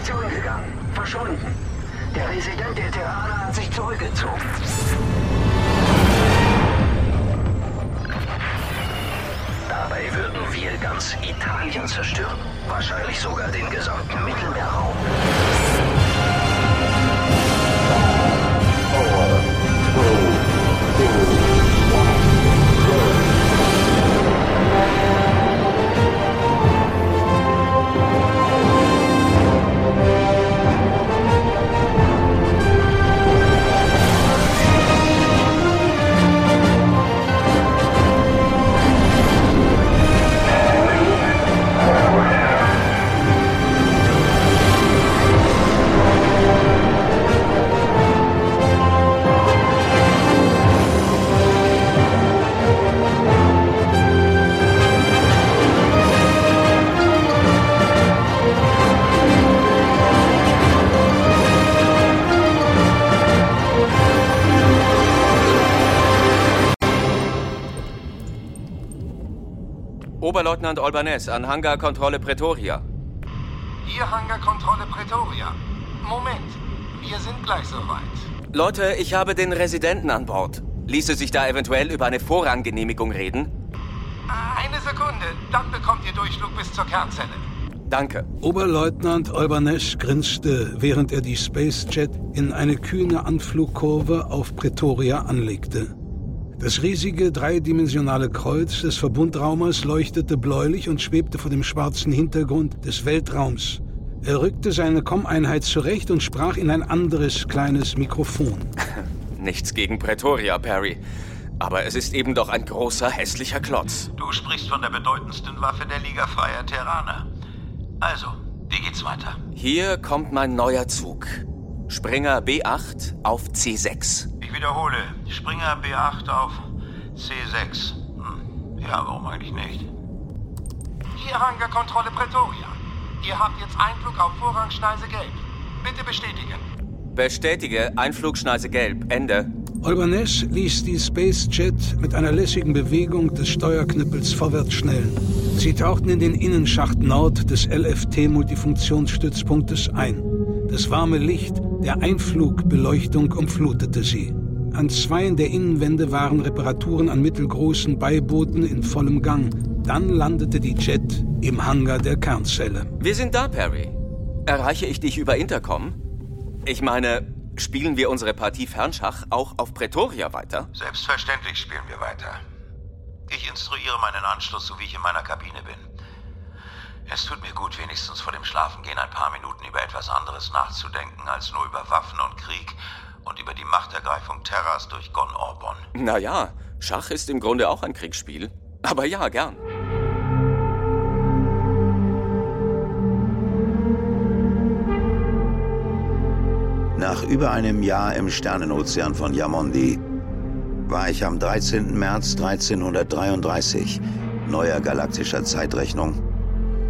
Transition gegangen. Verschwunden. Der Resident der Terraner hat sich zurückgezogen. Oberleutnant Albanese an Hangarkontrolle Pretoria. Hier Hangarkontrolle Pretoria. Moment, wir sind gleich soweit. Leute, ich habe den Residenten an Bord. Ließe sich da eventuell über eine Vorranggenehmigung reden? Eine Sekunde, dann bekommt ihr Durchflug bis zur Kernzelle. Danke. Oberleutnant Albanese grinste, während er die Spacejet in eine kühne Anflugkurve auf Pretoria anlegte. Das riesige dreidimensionale Kreuz des Verbundraumers leuchtete bläulich und schwebte vor dem schwarzen Hintergrund des Weltraums. Er rückte seine Com-Einheit zurecht und sprach in ein anderes kleines Mikrofon. Nichts gegen Pretoria, Perry. Aber es ist eben doch ein großer, hässlicher Klotz. Du sprichst von der bedeutendsten Waffe der Liga Freier Terraner. Also, wie geht's weiter? Hier kommt mein neuer Zug. Springer B8 auf C6. Ich wiederhole, Springer B8 auf C6. Hm. Ja, warum eigentlich nicht? Hier Hangarkontrolle Pretoria. Ihr habt jetzt Einflug auf Vorrangschneise Gelb. Bitte bestätigen. Bestätige, Einflugschneise Gelb. Ende. Albanese ließ die Spacejet mit einer lässigen Bewegung des Steuerknüppels vorwärts schnellen. Sie tauchten in den Innenschacht Nord des LFT-Multifunktionsstützpunktes ein. Das warme Licht der Einflugbeleuchtung umflutete sie. An zweien der Innenwände waren Reparaturen an mittelgroßen Beibooten in vollem Gang. Dann landete die Jet im Hangar der Kernzelle. Wir sind da, Perry. Erreiche ich dich über Intercom? Ich meine, spielen wir unsere Partie Fernschach auch auf Pretoria weiter? Selbstverständlich spielen wir weiter. Ich instruiere meinen Anschluss, so wie ich in meiner Kabine bin. Es tut mir gut, wenigstens vor dem Schlafengehen ein paar Minuten über etwas anderes nachzudenken, als nur über Waffen und Krieg und über die Machtergreifung Terras durch Gon Orbon. Naja, Schach ist im Grunde auch ein Kriegsspiel. Aber ja, gern. Nach über einem Jahr im Sternenozean von Yamondi war ich am 13. März 1333, neuer galaktischer Zeitrechnung,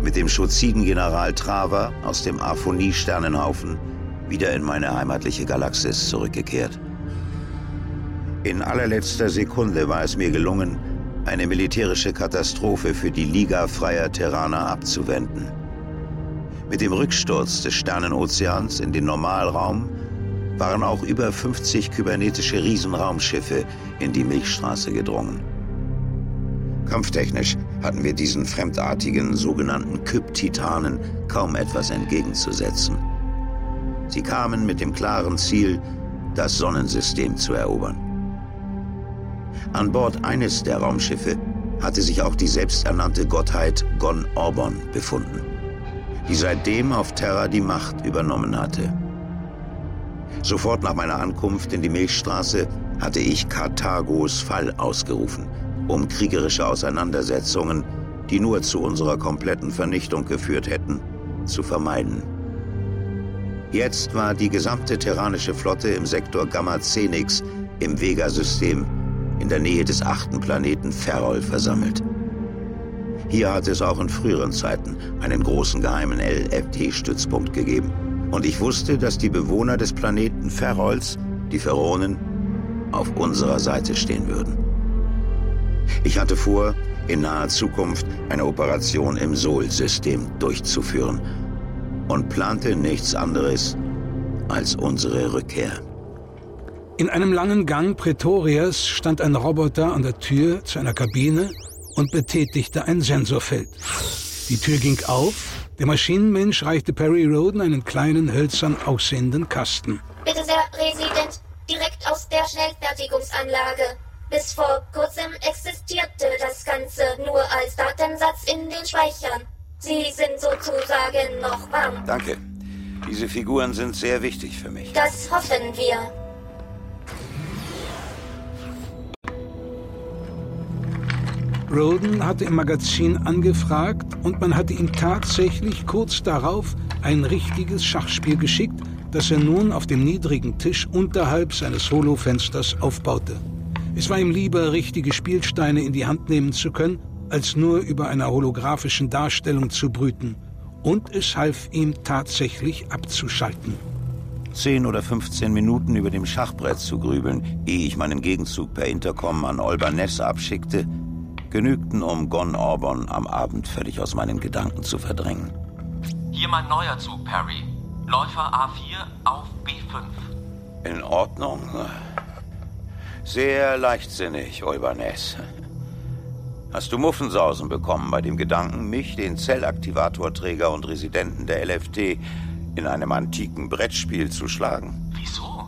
mit dem Schuziden-General Traver aus dem Aphonie-Sternenhaufen wieder in meine heimatliche Galaxis zurückgekehrt. In allerletzter Sekunde war es mir gelungen, eine militärische Katastrophe für die Liga freier Terraner abzuwenden. Mit dem Rücksturz des Sternenozeans in den Normalraum waren auch über 50 kybernetische Riesenraumschiffe in die Milchstraße gedrungen. Kampftechnisch hatten wir diesen fremdartigen sogenannten Kyp-Titanen kaum etwas entgegenzusetzen. Sie kamen mit dem klaren Ziel, das Sonnensystem zu erobern. An Bord eines der Raumschiffe hatte sich auch die selbsternannte Gottheit Gon Orbon befunden, die seitdem auf Terra die Macht übernommen hatte. Sofort nach meiner Ankunft in die Milchstraße hatte ich Karthagos Fall ausgerufen, um kriegerische Auseinandersetzungen, die nur zu unserer kompletten Vernichtung geführt hätten, zu vermeiden. Jetzt war die gesamte terranische Flotte im Sektor Gamma Cenix im Vega-System in der Nähe des achten Planeten Ferrol versammelt. Hier hatte es auch in früheren Zeiten einen großen geheimen LFT-Stützpunkt gegeben. Und ich wusste, dass die Bewohner des Planeten Ferrols, die Pharaonen, auf unserer Seite stehen würden. Ich hatte vor, in naher Zukunft eine Operation im Sol-System durchzuführen und plante nichts anderes als unsere Rückkehr. In einem langen Gang Pretorias stand ein Roboter an der Tür zu einer Kabine und betätigte ein Sensorfeld. Die Tür ging auf, der Maschinenmensch reichte Perry Roden einen kleinen, hölzern aussehenden Kasten. Bitte sehr, Resident, direkt aus der Schnellfertigungsanlage. Bis vor kurzem existierte das Ganze nur als Datensatz in den Speichern. Sie sind sozusagen noch warm. Danke. Diese Figuren sind sehr wichtig für mich. Das hoffen wir. Roden hatte im Magazin angefragt und man hatte ihm tatsächlich kurz darauf ein richtiges Schachspiel geschickt, das er nun auf dem niedrigen Tisch unterhalb seines Holofensters aufbaute. Es war ihm lieber, richtige Spielsteine in die Hand nehmen zu können, als nur über einer holographischen Darstellung zu brüten. Und es half ihm tatsächlich abzuschalten. Zehn oder 15 Minuten über dem Schachbrett zu grübeln, ehe ich meinen Gegenzug per Intercom an Olberness abschickte, genügten, um Gon Orbon am Abend völlig aus meinen Gedanken zu verdrängen. Hier mein neuer Zug, Perry. Läufer A4 auf B5. In Ordnung. Sehr leichtsinnig, Olberness. Hast du Muffensausen bekommen bei dem Gedanken, mich, den Zellaktivatorträger und Residenten der LFT, in einem antiken Brettspiel zu schlagen? Wieso?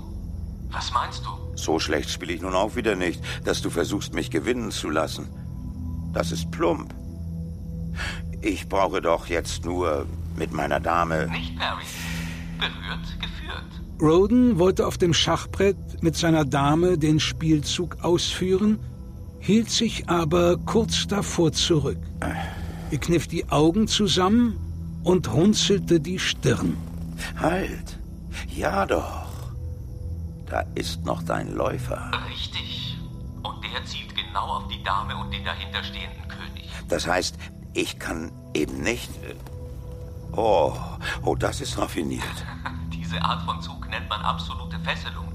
Was meinst du? So schlecht spiele ich nun auch wieder nicht, dass du versuchst, mich gewinnen zu lassen. Das ist plump. Ich brauche doch jetzt nur mit meiner Dame. Nicht, Perry. Berührt, geführt. Roden wollte auf dem Schachbrett mit seiner Dame den Spielzug ausführen, hielt sich aber kurz davor zurück. Er kniff die Augen zusammen und runzelte die Stirn. Halt! Ja doch. Da ist noch dein Läufer. Richtig. Und der zielt genau auf die Dame und den dahinterstehenden König. Das heißt, ich kann eben nicht. Oh, oh, das ist raffiniert. Diese Art von Zug nennt man absolute Fesselung.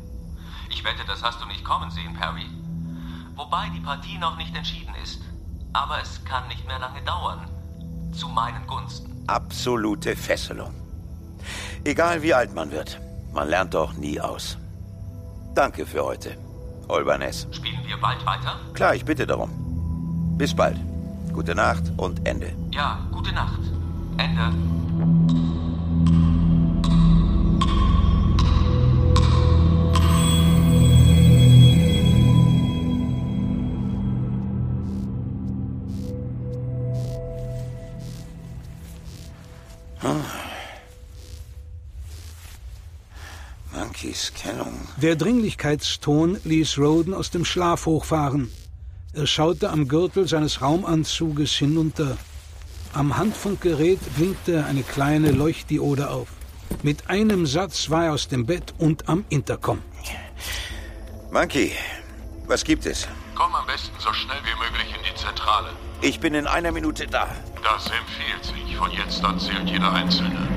Ich wette, das hast du nicht kommen sehen, Perry. Wobei die Partie noch nicht entschieden ist. Aber es kann nicht mehr lange dauern. Zu meinen Gunsten. Absolute Fesselung. Egal wie alt man wird, man lernt doch nie aus. Danke für heute, Olberness. Spielen wir bald weiter? Klar, ich bitte darum. Bis bald. Gute Nacht und Ende. Ja, gute Nacht. Ende. Der Dringlichkeitston ließ Roden aus dem Schlaf hochfahren. Er schaute am Gürtel seines Raumanzuges hinunter. Am Handfunkgerät blinkte eine kleine Leuchtdiode auf. Mit einem Satz war er aus dem Bett und am Intercom. Monkey, was gibt es? Komm am besten so schnell wie möglich in die Zentrale. Ich bin in einer Minute da. Das empfiehlt sich. Von jetzt an zählt jeder Einzelne.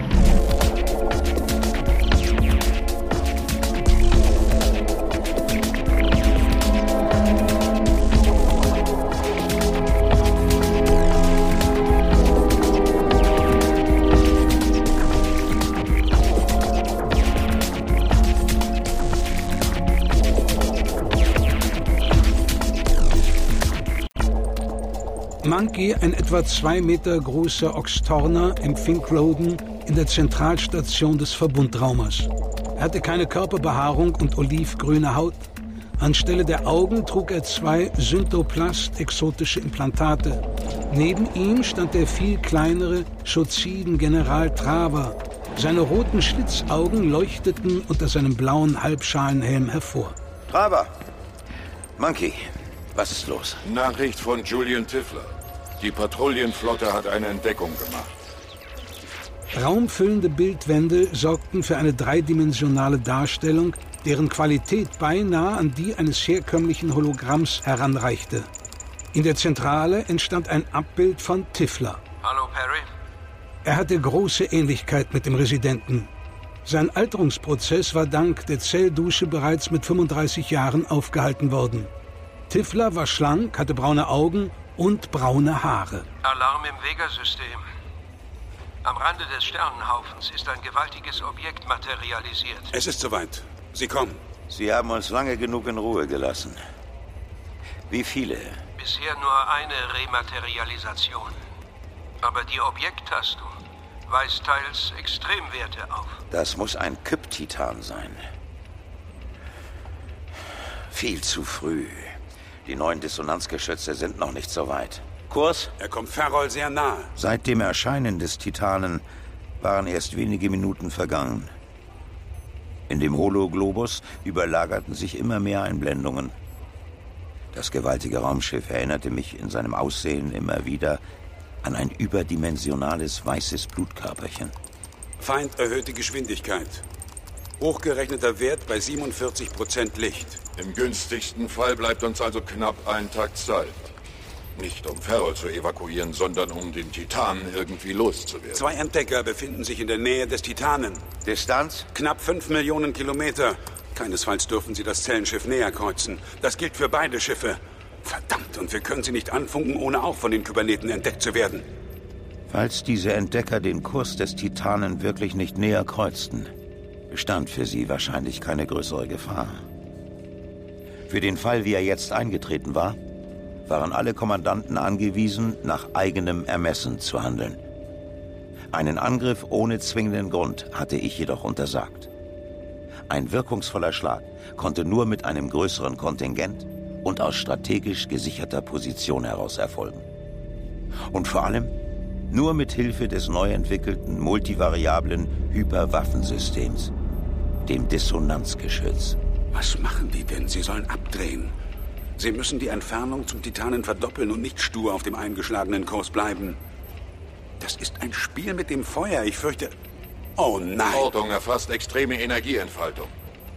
Monkey, ein etwa zwei Meter großer Oxtorner, empfing Roden in der Zentralstation des Verbundraumers. Er hatte keine Körperbehaarung und olivgrüne Haut. Anstelle der Augen trug er zwei Syntoplast exotische Implantate. Neben ihm stand der viel kleinere Schoziden General Traver. Seine roten Schlitzaugen leuchteten unter seinem blauen Halbschalenhelm hervor. Traber. Monkey, was ist los? Nachricht von Julian Tiffler. Die Patrouillenflotte hat eine Entdeckung gemacht. Raumfüllende Bildwände sorgten für eine dreidimensionale Darstellung, deren Qualität beinahe an die eines herkömmlichen Hologramms heranreichte. In der Zentrale entstand ein Abbild von Tiffler. Hallo, Perry. Er hatte große Ähnlichkeit mit dem Residenten. Sein Alterungsprozess war dank der Zelldusche bereits mit 35 Jahren aufgehalten worden. Tiffler war schlank, hatte braune Augen und braune Haare. Alarm im Vega-System. Am Rande des Sternenhaufens ist ein gewaltiges Objekt materialisiert. Es ist soweit. Sie kommen. Sie haben uns lange genug in Ruhe gelassen. Wie viele? Bisher nur eine Rematerialisation. Aber die Objekttastung weist teils Extremwerte auf. Das muss ein Kyptitan sein. Viel zu früh. Die neuen Dissonanzgeschütze sind noch nicht so weit. Kurs? Er kommt Ferrol sehr nahe. Seit dem Erscheinen des Titanen waren erst wenige Minuten vergangen. In dem Hologlobus überlagerten sich immer mehr Einblendungen. Das gewaltige Raumschiff erinnerte mich in seinem Aussehen immer wieder an ein überdimensionales weißes Blutkörperchen. Feind erhöht die Geschwindigkeit. Hochgerechneter Wert bei 47 Prozent Licht. Im günstigsten Fall bleibt uns also knapp ein Tag Zeit. Nicht um Ferrol zu evakuieren, sondern um den Titanen irgendwie loszuwerden. Zwei Entdecker befinden sich in der Nähe des Titanen. Distanz? Knapp fünf Millionen Kilometer. Keinesfalls dürfen sie das Zellenschiff näher kreuzen. Das gilt für beide Schiffe. Verdammt, und wir können sie nicht anfunken, ohne auch von den Kyberneten entdeckt zu werden. Falls diese Entdecker den Kurs des Titanen wirklich nicht näher kreuzten, bestand für sie wahrscheinlich keine größere Gefahr. Für den Fall, wie er jetzt eingetreten war, waren alle Kommandanten angewiesen, nach eigenem Ermessen zu handeln. Einen Angriff ohne zwingenden Grund hatte ich jedoch untersagt. Ein wirkungsvoller Schlag konnte nur mit einem größeren Kontingent und aus strategisch gesicherter Position heraus erfolgen. Und vor allem nur mit Hilfe des neu entwickelten multivariablen Hyperwaffensystems, dem Dissonanzgeschütz. Was machen die denn? Sie sollen abdrehen. Sie müssen die Entfernung zum Titanen verdoppeln und nicht stur auf dem eingeschlagenen Kurs bleiben. Das ist ein Spiel mit dem Feuer. Ich fürchte. Oh nein! Ortung erfasst extreme Energieentfaltung.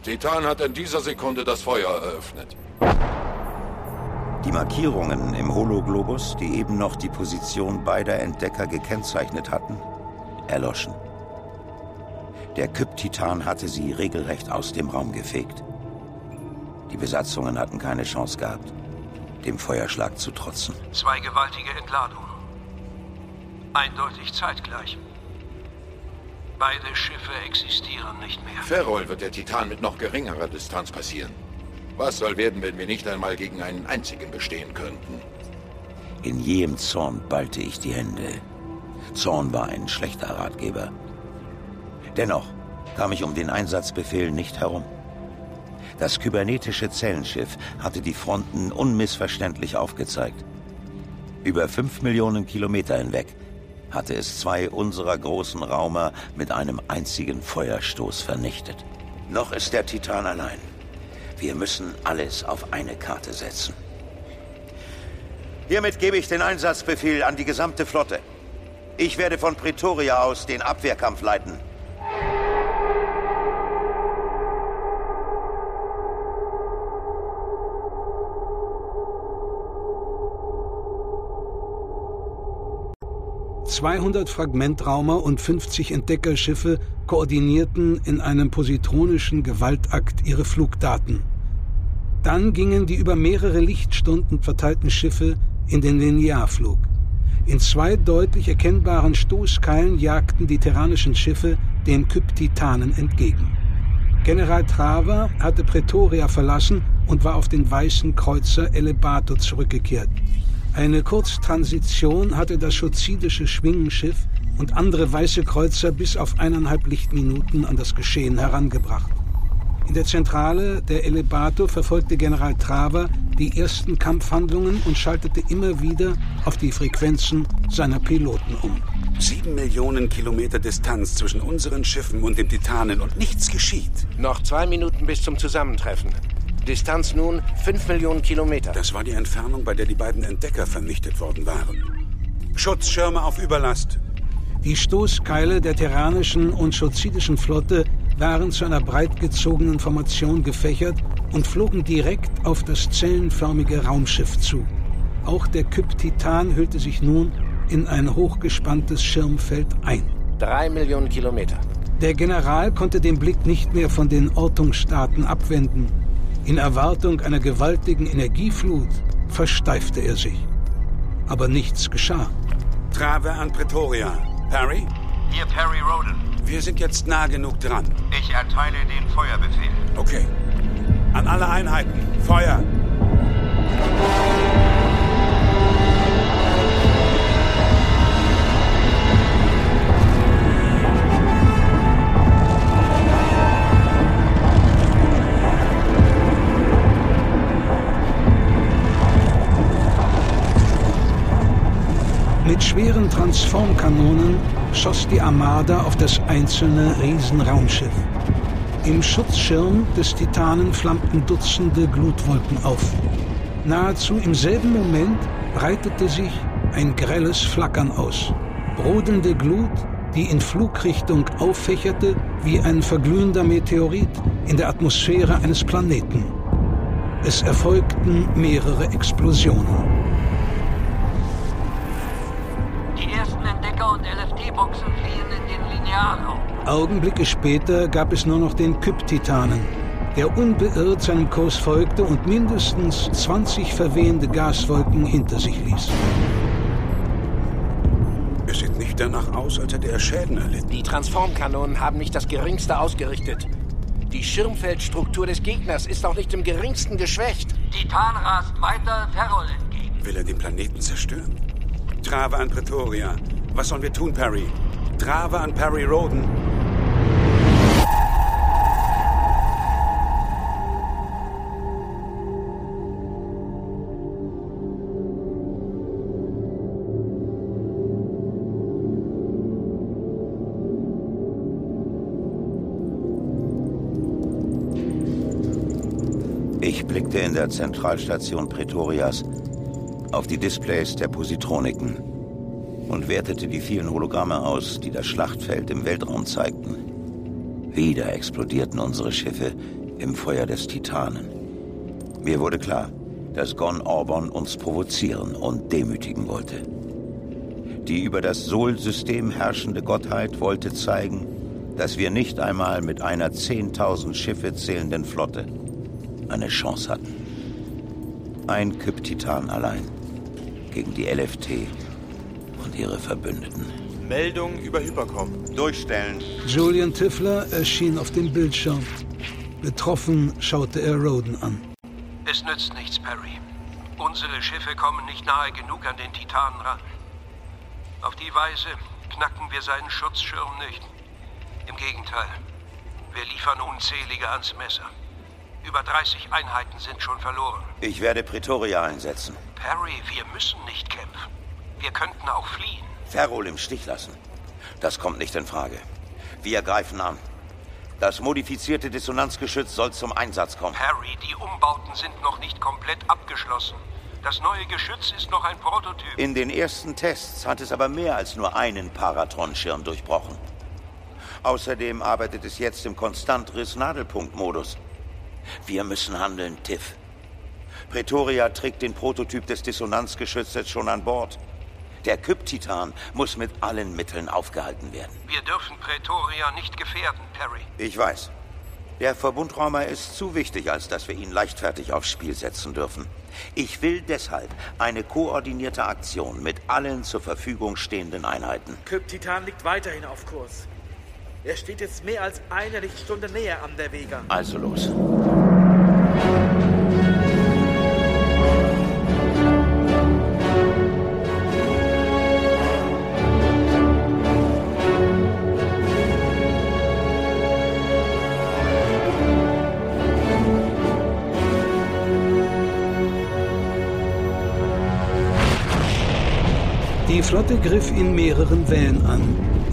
Titan hat in dieser Sekunde das Feuer eröffnet. Die Markierungen im Hologlobus, die eben noch die Position beider Entdecker gekennzeichnet hatten, erloschen. Der Kyptitan hatte sie regelrecht aus dem Raum gefegt. Die Besatzungen hatten keine Chance gehabt, dem Feuerschlag zu trotzen. Zwei gewaltige Entladungen. Eindeutig zeitgleich. Beide Schiffe existieren nicht mehr. Ferrol wird der Titan mit noch geringerer Distanz passieren. Was soll werden, wenn wir nicht einmal gegen einen einzigen bestehen könnten? In jähem Zorn ballte ich die Hände. Zorn war ein schlechter Ratgeber. Dennoch kam ich um den Einsatzbefehl nicht herum. Das kybernetische Zellenschiff hatte die Fronten unmissverständlich aufgezeigt. Über fünf Millionen Kilometer hinweg hatte es zwei unserer großen Raumer mit einem einzigen Feuerstoß vernichtet. Noch ist der Titan allein. Wir müssen alles auf eine Karte setzen. Hiermit gebe ich den Einsatzbefehl an die gesamte Flotte. Ich werde von Pretoria aus den Abwehrkampf leiten. ...200 Fragmentraumer und 50 Entdeckerschiffe koordinierten in einem positronischen Gewaltakt ihre Flugdaten. Dann gingen die über mehrere Lichtstunden verteilten Schiffe in den Linearflug. In zwei deutlich erkennbaren Stoßkeilen jagten die terranischen Schiffe den Kyptitanen entgegen. General Traver hatte Pretoria verlassen und war auf den weißen Kreuzer Elebato zurückgekehrt. Eine Kurztransition hatte das schozidische Schwingenschiff und andere weiße Kreuzer bis auf eineinhalb Lichtminuten an das Geschehen herangebracht. In der Zentrale der Elebato verfolgte General Traver die ersten Kampfhandlungen und schaltete immer wieder auf die Frequenzen seiner Piloten um. Sieben Millionen Kilometer Distanz zwischen unseren Schiffen und dem Titanen und nichts geschieht. Noch zwei Minuten bis zum Zusammentreffen. Distanz nun fünf Millionen Kilometer. Das war die Entfernung, bei der die beiden Entdecker vernichtet worden waren. Schutzschirme auf Überlast. Die Stoßkeile der terranischen und schozidischen Flotte waren zu einer breit gezogenen Formation gefächert und flogen direkt auf das zellenförmige Raumschiff zu. Auch der Kyptitan hüllte sich nun in ein hochgespanntes Schirmfeld ein. Drei Millionen Kilometer. Der General konnte den Blick nicht mehr von den Ortungsstaaten abwenden. In Erwartung einer gewaltigen Energieflut versteifte er sich. Aber nichts geschah. Trave an Pretoria. Perry? Hier Perry Roden. Wir sind jetzt nah genug dran. Ich erteile den Feuerbefehl. Okay. An alle Einheiten. Feuer! Schweren Transformkanonen schoss die Armada auf das einzelne Riesenraumschiff. Im Schutzschirm des Titanen flammten Dutzende Glutwolken auf. Nahezu im selben Moment breitete sich ein grelles Flackern aus. Brodende Glut, die in Flugrichtung auffächerte wie ein verglühender Meteorit in der Atmosphäre eines Planeten. Es erfolgten mehrere Explosionen. LFT-Boxen fliehen in den Linealraum. Augenblicke später gab es nur noch den Kyp-Titanen, der unbeirrt seinem Kurs folgte und mindestens 20 verwehende Gaswolken hinter sich ließ. Es sieht nicht danach aus, als hätte er Schäden erlitten. Die Transformkanonen haben nicht das Geringste ausgerichtet. Die Schirmfeldstruktur des Gegners ist auch nicht im geringsten geschwächt. Titan rast weiter Ferrol entgegen. Will er den Planeten zerstören? Trave an Pretoria. Was sollen wir tun, Perry? Trave an Perry Roden. Ich blickte in der Zentralstation Pretorias auf die Displays der Positroniken und wertete die vielen Hologramme aus, die das Schlachtfeld im Weltraum zeigten. Wieder explodierten unsere Schiffe im Feuer des Titanen. Mir wurde klar, dass Gon Orbon uns provozieren und demütigen wollte. Die über das Sol-System herrschende Gottheit wollte zeigen, dass wir nicht einmal mit einer 10.000 Schiffe zählenden Flotte eine Chance hatten. Ein Kyptitan allein gegen die LFT und ihre Verbündeten. Meldung über Hypercom. Durchstellen. Julian Tiffler erschien auf dem Bildschirm. Betroffen schaute er Roden an. Es nützt nichts, Perry. Unsere Schiffe kommen nicht nahe genug an den Titanen ran. Auf die Weise knacken wir seinen Schutzschirm nicht. Im Gegenteil, wir liefern unzählige ans Messer. Über 30 Einheiten sind schon verloren. Ich werde Pretoria einsetzen. Perry, wir müssen nicht kämpfen. Wir könnten auch fliehen. Ferrol im Stich lassen. Das kommt nicht in Frage. Wir greifen an. Das modifizierte Dissonanzgeschütz soll zum Einsatz kommen. Harry, die Umbauten sind noch nicht komplett abgeschlossen. Das neue Geschütz ist noch ein Prototyp. In den ersten Tests hat es aber mehr als nur einen Paratron-Schirm durchbrochen. Außerdem arbeitet es jetzt im Konstantriss-Nadelpunkt-Modus. Wir müssen handeln, Tiff. Pretoria trägt den Prototyp des Dissonanzgeschützes schon an Bord. Der Kyptitan muss mit allen Mitteln aufgehalten werden. Wir dürfen Pretoria nicht gefährden, Perry. Ich weiß. Der Verbundraumer ist zu wichtig, als dass wir ihn leichtfertig aufs Spiel setzen dürfen. Ich will deshalb eine koordinierte Aktion mit allen zur Verfügung stehenden Einheiten. Kyptitan liegt weiterhin auf Kurs. Er steht jetzt mehr als eine Lichtstunde näher an der Vega. Also los. Die Flotte griff in mehreren Wellen an.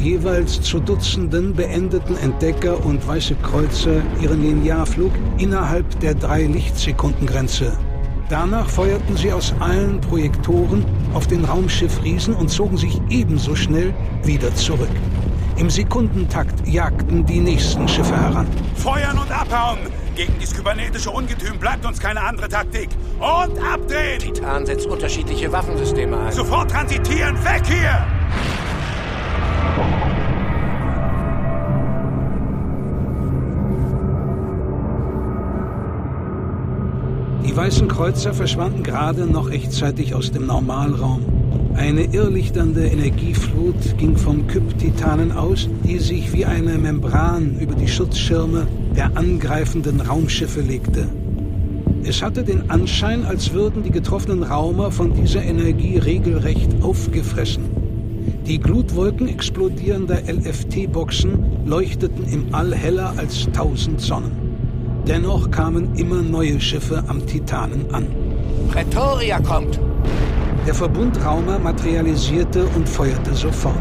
Jeweils zu Dutzenden beendeten Entdecker und Weiße Kreuzer ihren Linearflug innerhalb der drei Lichtsekundengrenze. Danach feuerten sie aus allen Projektoren auf den Raumschiff Riesen und zogen sich ebenso schnell wieder zurück. Im Sekundentakt jagten die nächsten Schiffe heran. Feuern und abhauen! Gegen dieses kybernetische Ungetüm bleibt uns keine andere Taktik. Und abdrehen! Titan setzt unterschiedliche Waffensysteme ein. Sofort transitieren! Weg hier! Die weißen Kreuzer verschwanden gerade noch rechtzeitig aus dem Normalraum. Eine irrlichternde Energieflut ging vom Kyp-Titanen aus, die sich wie eine Membran über die Schutzschirme der angreifenden Raumschiffe legte. Es hatte den Anschein, als würden die getroffenen Raumer von dieser Energie regelrecht aufgefressen. Die Glutwolken explodierender LFT-Boxen leuchteten im All heller als tausend Sonnen. Dennoch kamen immer neue Schiffe am Titanen an. Pretoria kommt! Der Verbundraumer materialisierte und feuerte sofort.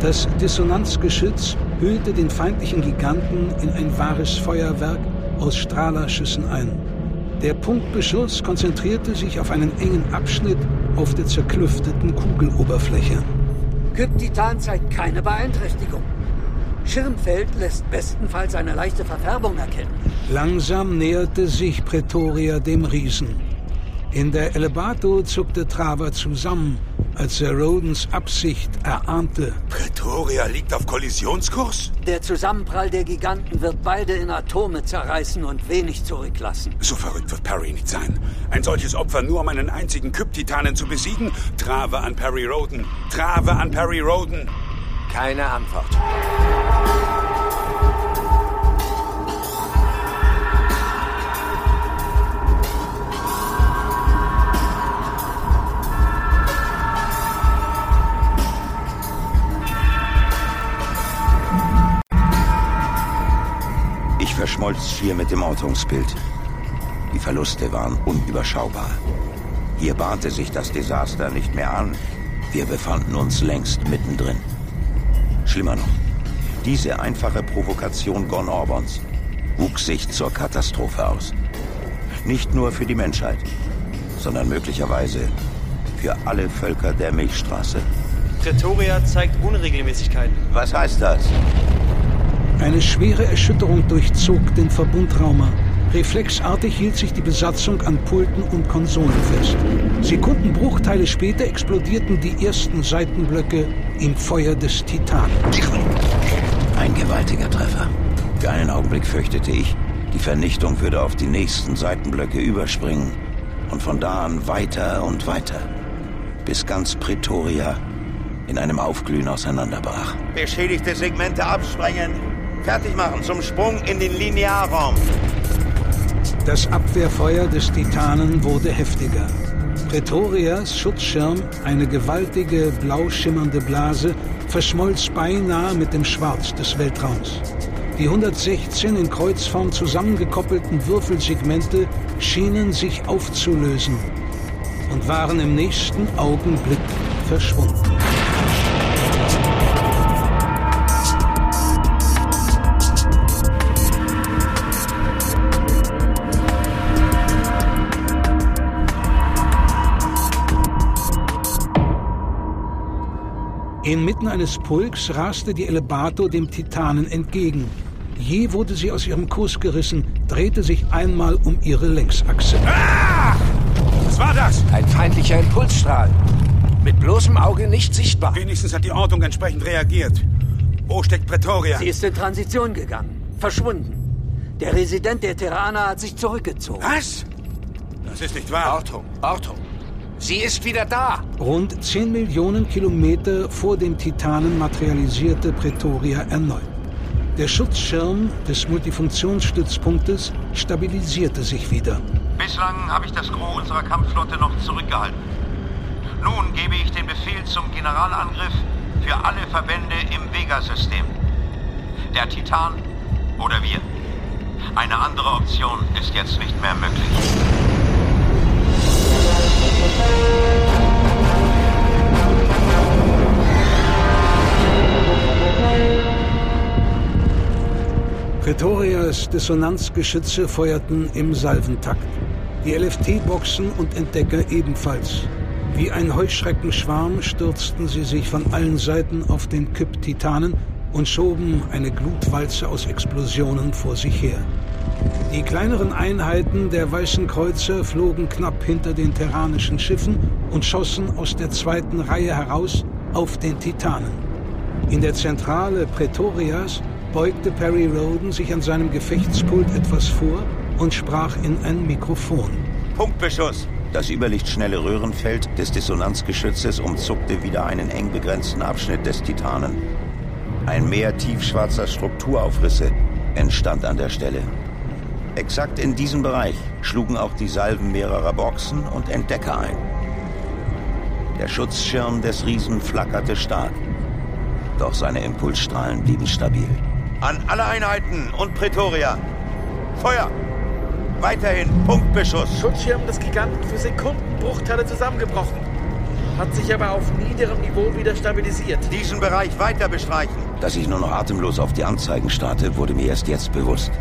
Das Dissonanzgeschütz hüllte den feindlichen Giganten in ein wahres Feuerwerk aus Strahlerschüssen ein. Der Punktbeschuss konzentrierte sich auf einen engen Abschnitt auf der zerklüfteten Kugeloberfläche. Kyptitan zeigt keine Beeinträchtigung. Schirmfeld lässt bestenfalls eine leichte Verfärbung erkennen. Langsam näherte sich Pretoria dem Riesen. In der Elevato zuckte Trava zusammen, als er Rodens Absicht erahnte. Pretoria liegt auf Kollisionskurs? Der Zusammenprall der Giganten wird beide in Atome zerreißen und wenig zurücklassen. So verrückt wird Perry nicht sein. Ein solches Opfer nur um einen einzigen Kyp-Titanen zu besiegen? Trave an Perry Roden. Trave an Perry Roden. Keine Antwort. Ich verschmolz schier mit dem Ortungsbild. Die Verluste waren unüberschaubar. Hier bahnte sich das Desaster nicht mehr an. Wir befanden uns längst mittendrin. Schlimmer noch, diese einfache Provokation Gon Orbons wuchs sich zur Katastrophe aus. Nicht nur für die Menschheit, sondern möglicherweise für alle Völker der Milchstraße. Pretoria zeigt Unregelmäßigkeiten. Was heißt das? Eine schwere Erschütterung durchzog den Verbundraumer. Reflexartig hielt sich die Besatzung an Pulten und Konsolen fest. Sekundenbruchteile später explodierten die ersten Seitenblöcke im Feuer des Titanen. Ein gewaltiger Treffer. Für einen Augenblick fürchtete ich, die Vernichtung würde auf die nächsten Seitenblöcke überspringen und von da an weiter und weiter, bis ganz Pretoria in einem Aufglühen auseinanderbrach. Beschädigte Segmente absprengen. Fertig machen zum Sprung in den Linearraum. Das Abwehrfeuer des Titanen wurde heftiger. Pretorias Schutzschirm, eine gewaltige blau schimmernde Blase, verschmolz beinahe mit dem Schwarz des Weltraums. Die 116 in Kreuzform zusammengekoppelten Würfelsegmente schienen sich aufzulösen und waren im nächsten Augenblick verschwunden. Inmitten eines Pulks raste die Elebato dem Titanen entgegen. Je wurde sie aus ihrem Kurs gerissen, drehte sich einmal um ihre Längsachse. Ah! Was war das? Ein feindlicher Impulsstrahl. Mit bloßem Auge nicht sichtbar. Wenigstens hat die Ortung entsprechend reagiert. Wo steckt Pretoria? Sie ist in Transition gegangen. Verschwunden. Der Resident der Terraner hat sich zurückgezogen. Was? Das ist nicht wahr. Ortung, Ortung. Sie ist wieder da. Rund 10 Millionen Kilometer vor dem Titanen materialisierte Pretoria erneut. Der Schutzschirm des Multifunktionsstützpunktes stabilisierte sich wieder. Bislang habe ich das Gros unserer Kampfflotte noch zurückgehalten. Nun gebe ich den Befehl zum Generalangriff für alle Verbände im Vega-System. Der Titan oder wir. Eine andere Option ist jetzt nicht mehr möglich. Pretorias Dissonanzgeschütze feuerten im Salventakt. Die LFT-Boxen und Entdecker ebenfalls. Wie ein Heuschreckenschwarm stürzten sie sich von allen Seiten auf den Kyp-Titanen und schoben eine Glutwalze aus Explosionen vor sich her. Die kleineren Einheiten der Weißen Kreuzer flogen knapp hinter den terranischen Schiffen und schossen aus der zweiten Reihe heraus auf den Titanen. In der Zentrale Pretorias beugte Perry Roden sich an seinem Gefechtspult etwas vor und sprach in ein Mikrofon. Punktbeschuss. Das überlichtschnelle Röhrenfeld des Dissonanzgeschützes umzuckte wieder einen eng begrenzten Abschnitt des Titanen. Ein Meer tiefschwarzer Strukturaufrisse entstand an der Stelle. Exakt in diesem Bereich schlugen auch die Salven mehrerer Boxen und Entdecker ein. Der Schutzschirm des Riesen flackerte stark. Doch seine Impulsstrahlen blieben stabil. An alle Einheiten und Pretoria. Feuer! Weiterhin Punktbeschuss. Schutzschirm des Giganten für Sekundenbruchteile zusammengebrochen. Hat sich aber auf niederem Niveau wieder stabilisiert. Diesen Bereich weiter bestreichen. Dass ich nur noch atemlos auf die Anzeigen starte, wurde mir erst jetzt bewusst.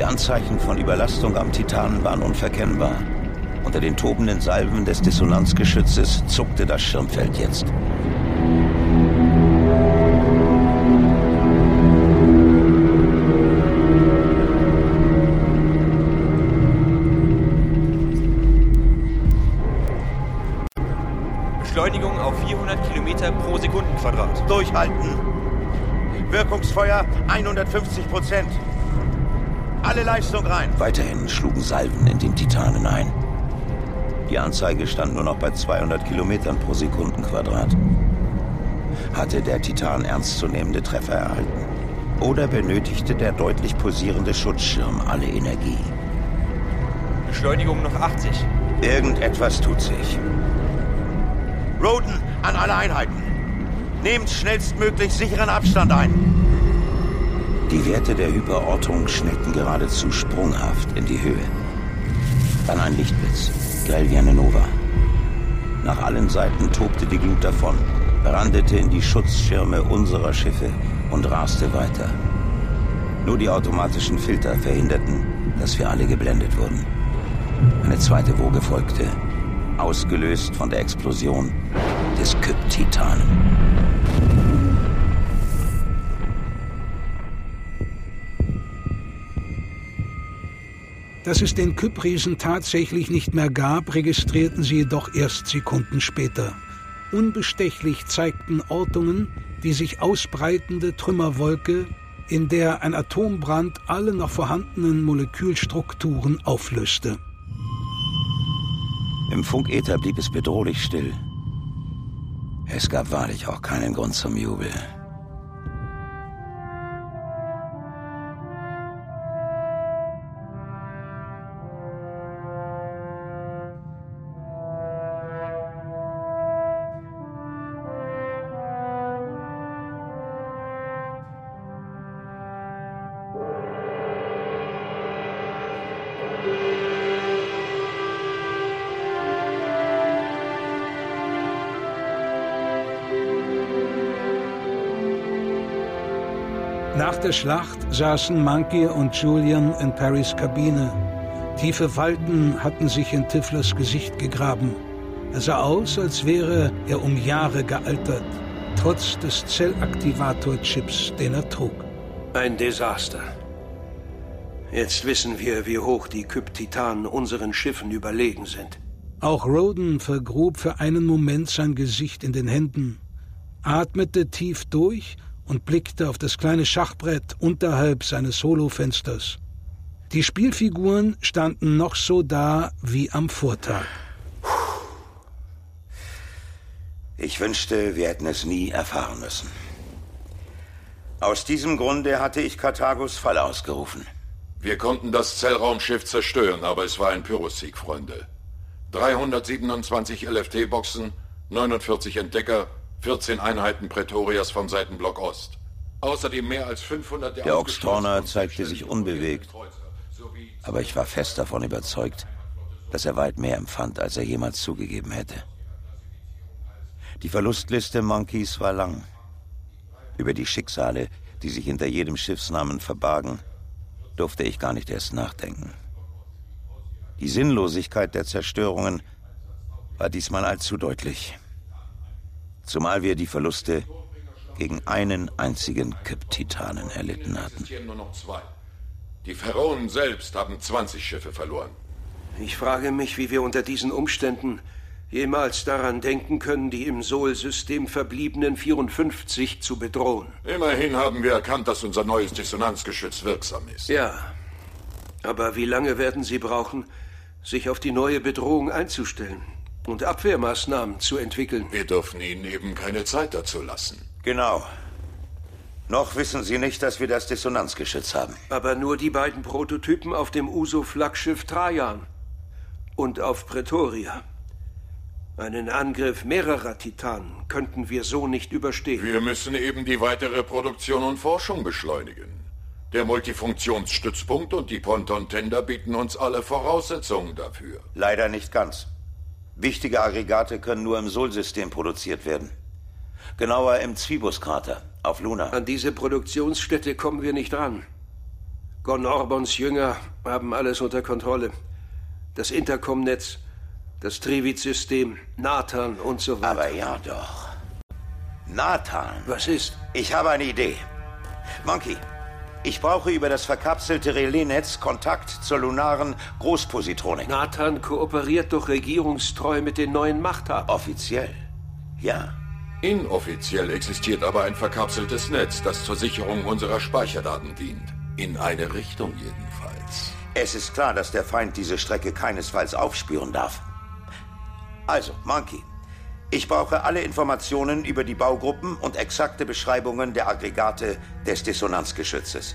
Die Anzeichen von Überlastung am Titan waren unverkennbar. Unter den tobenden Salven des Dissonanzgeschützes zuckte das Schirmfeld jetzt. Beschleunigung auf 400 Kilometer pro Sekundenquadrat. Durchhalten. Wirkungsfeuer 150 Prozent. Alle Leistung rein. Weiterhin schlugen Salven in den Titanen ein. Die Anzeige stand nur noch bei 200 Kilometern pro Sekundenquadrat. Hatte der Titan ernstzunehmende Treffer erhalten? Oder benötigte der deutlich posierende Schutzschirm alle Energie? Beschleunigung noch 80. Irgendetwas tut sich. Roden an alle Einheiten. Nehmt schnellstmöglich sicheren Abstand ein. Die Werte der Hyperortung schnellten geradezu sprunghaft in die Höhe. Dann ein Lichtblitz, grell wie eine Nova. Nach allen Seiten tobte die Glut davon, brandete in die Schutzschirme unserer Schiffe und raste weiter. Nur die automatischen Filter verhinderten, dass wir alle geblendet wurden. Eine zweite Woge folgte, ausgelöst von der Explosion des Kyp-Titanen. Dass es den Kypriesen tatsächlich nicht mehr gab, registrierten sie jedoch erst Sekunden später. Unbestechlich zeigten Ortungen die sich ausbreitende Trümmerwolke, in der ein Atombrand alle noch vorhandenen Molekülstrukturen auflöste. Im Funkether blieb es bedrohlich still. Es gab wahrlich auch keinen Grund zum Jubel. Der Schlacht saßen Monkey und Julian in Parrys Kabine. Tiefe Falten hatten sich in Tifflers Gesicht gegraben. Er sah aus, als wäre er um Jahre gealtert, trotz des Zellaktivator-Chips, den er trug. Ein Desaster. Jetzt wissen wir, wie hoch die Kyp-Titanen unseren Schiffen überlegen sind. Auch Roden vergrub für einen Moment sein Gesicht in den Händen, atmete tief durch und blickte auf das kleine Schachbrett unterhalb seines Holofensters. Die Spielfiguren standen noch so da wie am Vortag. Ich wünschte, wir hätten es nie erfahren müssen. Aus diesem Grunde hatte ich Karthagos Fall ausgerufen. Wir konnten das Zellraumschiff zerstören, aber es war ein Pyrrhussieg, Freunde. 327 LFT-Boxen, 49 Entdecker, 14 Einheiten Prätorias vom Seitenblock Ost. Außerdem mehr als 500 der Oxtorner zeigte sich unbewegt, aber ich war fest davon überzeugt, dass er weit mehr empfand, als er jemals zugegeben hätte. Die Verlustliste Monkeys war lang. Über die Schicksale, die sich hinter jedem Schiffsnamen verbargen, durfte ich gar nicht erst nachdenken. Die Sinnlosigkeit der Zerstörungen war diesmal allzu deutlich. Zumal wir die Verluste gegen einen einzigen Kyp-Titanen erlitten hatten. nur noch zwei. Die Pharaonen selbst haben 20 Schiffe verloren. Ich frage mich, wie wir unter diesen Umständen jemals daran denken können, die im Sol-System verbliebenen 54 zu bedrohen. Immerhin haben wir erkannt, dass unser neues Dissonanzgeschütz wirksam ist. Ja. Aber wie lange werden Sie brauchen, sich auf die neue Bedrohung einzustellen und Abwehrmaßnahmen zu entwickeln. Wir dürfen ihnen eben keine Zeit dazu lassen. Genau. Noch wissen Sie nicht, dass wir das Dissonanzgeschütz haben. Aber nur die beiden Prototypen auf dem USO-Flaggschiff Trajan und auf Pretoria. Einen Angriff mehrerer Titanen könnten wir so nicht überstehen. Wir müssen eben die weitere Produktion und Forschung beschleunigen. Der Multifunktionsstützpunkt und die Ponton-Tender bieten uns alle Voraussetzungen dafür. Leider nicht ganz. Wichtige Aggregate können nur im Sol-System produziert werden. Genauer im Zwibus-Krater auf Luna. An diese Produktionsstätte kommen wir nicht ran. Gon Orbons Jünger haben alles unter Kontrolle. Das Intercom-Netz, das Trivit-System, Nathan und so weiter. Aber ja doch. Nathan. Was ist? Ich habe eine Idee. Monkey, ich brauche über das verkapselte Relaisnetz Kontakt zur lunaren Großpositronik. Nathan kooperiert doch regierungstreu mit den neuen Machthabern. Offiziell. Ja. Inoffiziell existiert aber ein verkapseltes Netz, das zur Sicherung unserer Speicherdaten dient. In eine Richtung jedenfalls. Es ist klar, dass der Feind diese Strecke keinesfalls aufspüren darf. Also, Monkey, ich brauche alle Informationen über die Baugruppen und exakte Beschreibungen der Aggregate des Dissonanzgeschützes.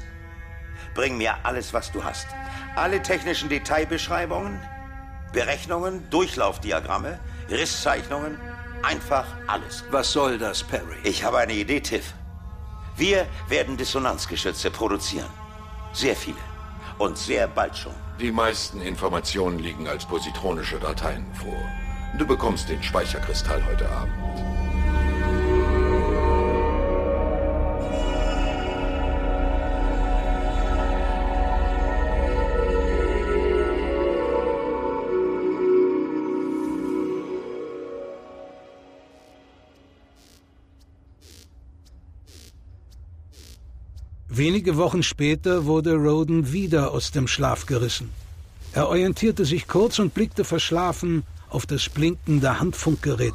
Bring mir alles, was du hast. Alle technischen Detailbeschreibungen, Berechnungen, Durchlaufdiagramme, Risszeichnungen, einfach alles. Was soll das, Perry? Ich habe eine Idee, Tiff. Wir werden Dissonanzgeschütze produzieren. Sehr viele. Und sehr bald schon. Die meisten Informationen liegen als positronische Dateien vor. Du bekommst den Speicherkristall heute Abend. Wenige Wochen später wurde Roden wieder aus dem Schlaf gerissen. Er orientierte sich kurz und blickte verschlafen auf das blinkende Handfunkgerät.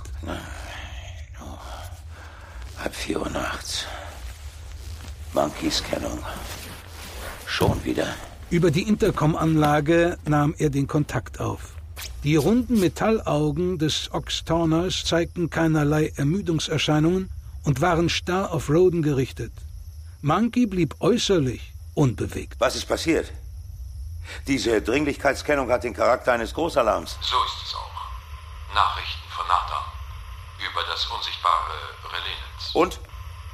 Halb vier Uhr nachts. Monkeys Kennung. Schon wieder. Über die Intercom-Anlage nahm er den Kontakt auf. Die runden Metallaugen des Oxtorners zeigten keinerlei Ermüdungserscheinungen und waren starr auf Roden gerichtet. Monkey blieb äußerlich unbewegt. Was ist passiert? Diese Dringlichkeitskennung hat den Charakter eines Großalarms. So ist es auch. Nachrichten von Nathan über das unsichtbare Relaisnetz. Und?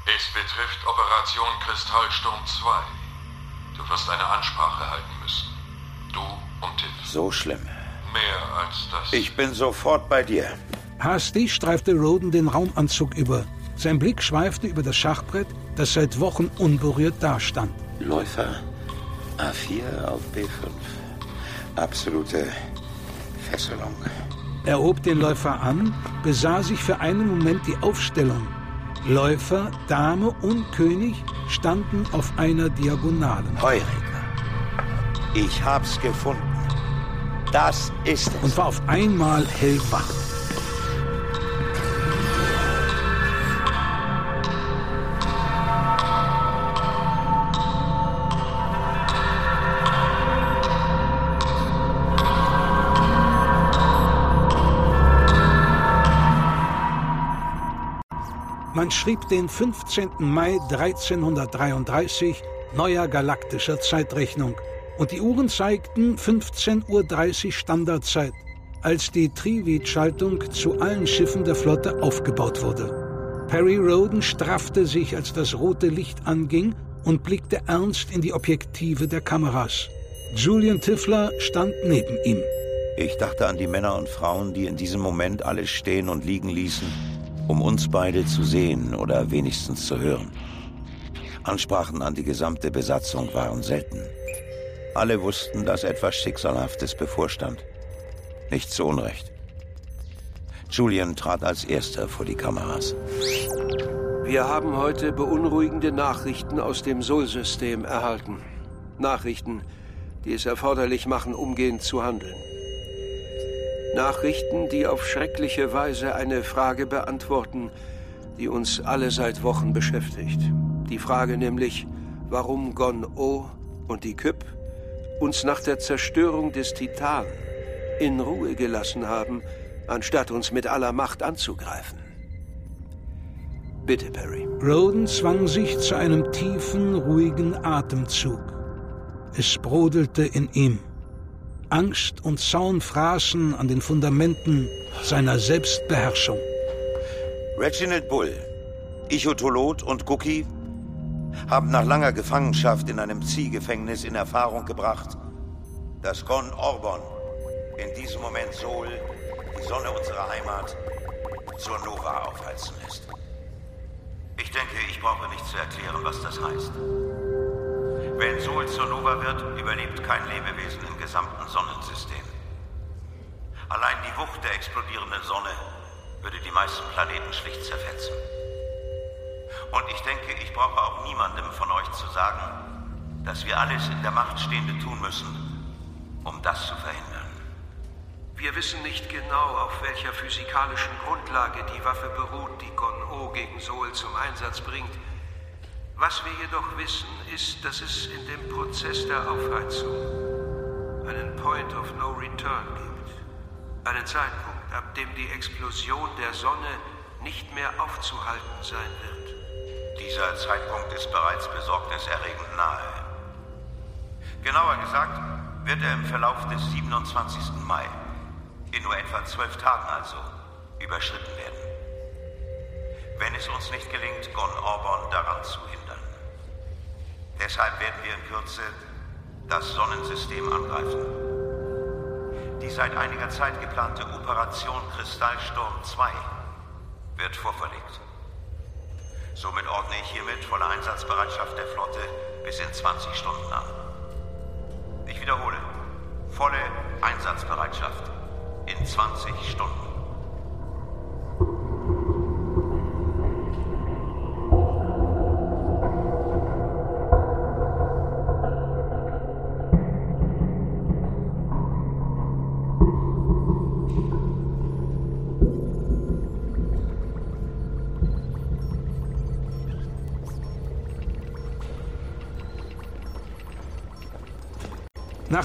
Es betrifft Operation Kristallsturm 2. Du wirst eine Ansprache halten müssen. Du und Tiff. So schlimm. Mehr als das. Ich bin sofort bei dir. Hastig streifte Roden den Raumanzug über. Sein Blick schweifte über das Schachbrett, das seit Wochen unberührt dastand. Läufer A4 auf B5. Absolute Fesselung. Er hob den Läufer an, besah sich für einen Moment die Aufstellung. Läufer, Dame und König standen auf einer Diagonalen. Heureka. Ich hab's gefunden. Das ist es. Und war auf einmal hellwach. Man schrieb den 15. Mai 1333, neuer galaktischer Zeitrechnung, und die Uhren zeigten 15.30 Uhr Standardzeit, als die Trivit-Schaltung zu allen Schiffen der Flotte aufgebaut wurde. Perry Roden straffte sich, als das rote Licht anging, und blickte ernst in die Objektive der Kameras. Julian Tiffler stand neben ihm. Ich dachte an die Männer und Frauen, die in diesem Moment alles stehen und liegen ließen, um uns beide zu sehen oder wenigstens zu hören. Ansprachen an die gesamte Besatzung waren selten. Alle wussten, dass etwas Schicksalhaftes bevorstand. Nicht zu Unrecht. Julian trat als erster vor die Kameras. Wir haben heute beunruhigende Nachrichten aus dem Sol-System erhalten. Nachrichten, die es erforderlich machen, umgehend zu handeln. Nachrichten, die auf schreckliche Weise eine Frage beantworten, die uns alle seit Wochen beschäftigt. Die Frage nämlich, warum Gon O und die Kyp uns nach der Zerstörung des Titan in Ruhe gelassen haben, anstatt uns mit aller Macht anzugreifen. Bitte, Perry. Roden zwang sich zu einem tiefen, ruhigen Atemzug. Es brodelte in ihm. Angst und Zaun fraßen an den Fundamenten seiner Selbstbeherrschung. Reginald Bull, Ichotolot und Cookie haben nach langer Gefangenschaft in einem Ziehgefängnis in Erfahrung gebracht, dass Gon Orbon in diesem Moment Sol, die Sonne unserer Heimat, zur Nova aufheizen lässt. Ich denke, ich brauche nicht zu erklären, was das heißt. Wenn Sol zur Nova wird, überlebt kein Lebewesen im gesamten Sonnensystem. Allein die Wucht der explodierenden Sonne würde die meisten Planeten schlicht zerfetzen. Und ich denke, ich brauche auch niemandem von euch zu sagen, dass wir alles in der Macht Stehende tun müssen, um das zu verhindern. Wir wissen nicht genau, auf welcher physikalischen Grundlage die Waffe beruht, die Gon-O gegen Sol zum Einsatz bringt. Was wir jedoch wissen, ist, dass es in dem Prozess der Aufheizung einen Point of No Return gibt. Einen Zeitpunkt, ab dem die Explosion der Sonne nicht mehr aufzuhalten sein wird. Dieser Zeitpunkt ist bereits besorgniserregend nahe. Genauer gesagt wird er im Verlauf des 27. Mai in nur etwa zwölf Tagen also, überschritten werden. Wenn es uns nicht gelingt, Gon Orban daran zu hindern. Deshalb werden wir in Kürze das Sonnensystem angreifen. Die seit einiger Zeit geplante Operation Kristallsturm 2 wird vorverlegt. Somit ordne ich hiermit volle Einsatzbereitschaft der Flotte bis in 20 Stunden an. Ich wiederhole, volle Einsatzbereitschaft in 20 Stunden.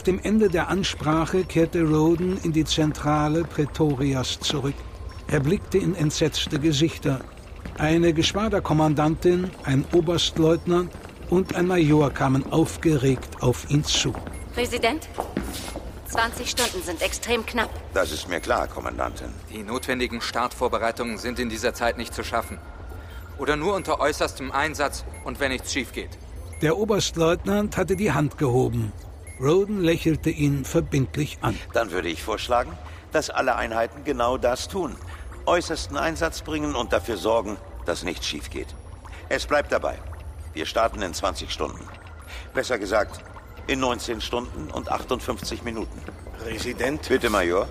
Nach dem Ende der Ansprache kehrte Roden in die Zentrale Pretorias zurück. Er blickte in entsetzte Gesichter. Eine Geschwaderkommandantin, ein Oberstleutnant und ein Major kamen aufgeregt auf ihn zu. Präsident, 20 Stunden sind extrem knapp. Das ist mir klar, Kommandantin. Die notwendigen Startvorbereitungen sind in dieser Zeit nicht zu schaffen. Oder nur unter äußerstem Einsatz und wenn nichts schief geht. Der Oberstleutnant hatte die Hand gehoben. Roden lächelte ihn verbindlich an. Dann würde ich vorschlagen, dass alle Einheiten genau das tun. Äußersten Einsatz bringen und dafür sorgen, dass nichts schief geht. Es bleibt dabei. Wir starten in 20 Stunden. Besser gesagt, in 19 Stunden und 58 Minuten. Präsident? Bitte, Major.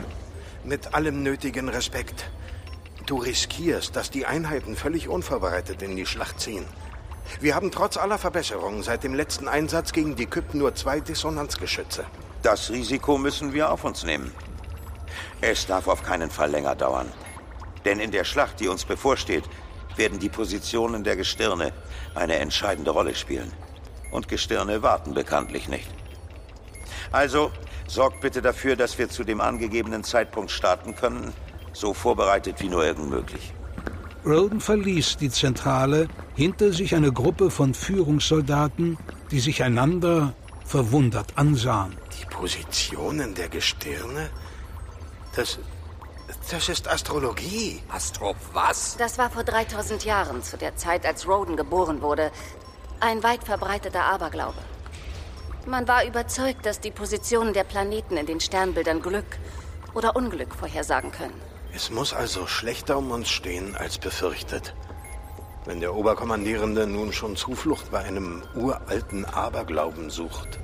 Mit allem nötigen Respekt. Du riskierst, dass die Einheiten völlig unvorbereitet in die Schlacht ziehen. Wir haben trotz aller Verbesserungen seit dem letzten Einsatz gegen die Kyp nur zwei Dissonanzgeschütze. Das Risiko müssen wir auf uns nehmen. Es darf auf keinen Fall länger dauern. Denn in der Schlacht, die uns bevorsteht, werden die Positionen der Gestirne eine entscheidende Rolle spielen. Und Gestirne warten bekanntlich nicht. Also, sorgt bitte dafür, dass wir zu dem angegebenen Zeitpunkt starten können, so vorbereitet wie nur irgend möglich. Roden verließ die Zentrale, hinter sich eine Gruppe von Führungssoldaten, die sich einander verwundert ansahen. Die Positionen der Gestirne? Das. Das ist Astrologie. Astro was? Das war vor 3000 Jahren, zu der Zeit, als Roden geboren wurde. Ein weit verbreiteter Aberglaube. Man war überzeugt, dass die Positionen der Planeten in den Sternbildern Glück oder Unglück vorhersagen können. Es muss also schlechter um uns stehen als befürchtet. Wenn der Oberkommandierende nun schon Zuflucht bei einem uralten Aberglauben sucht.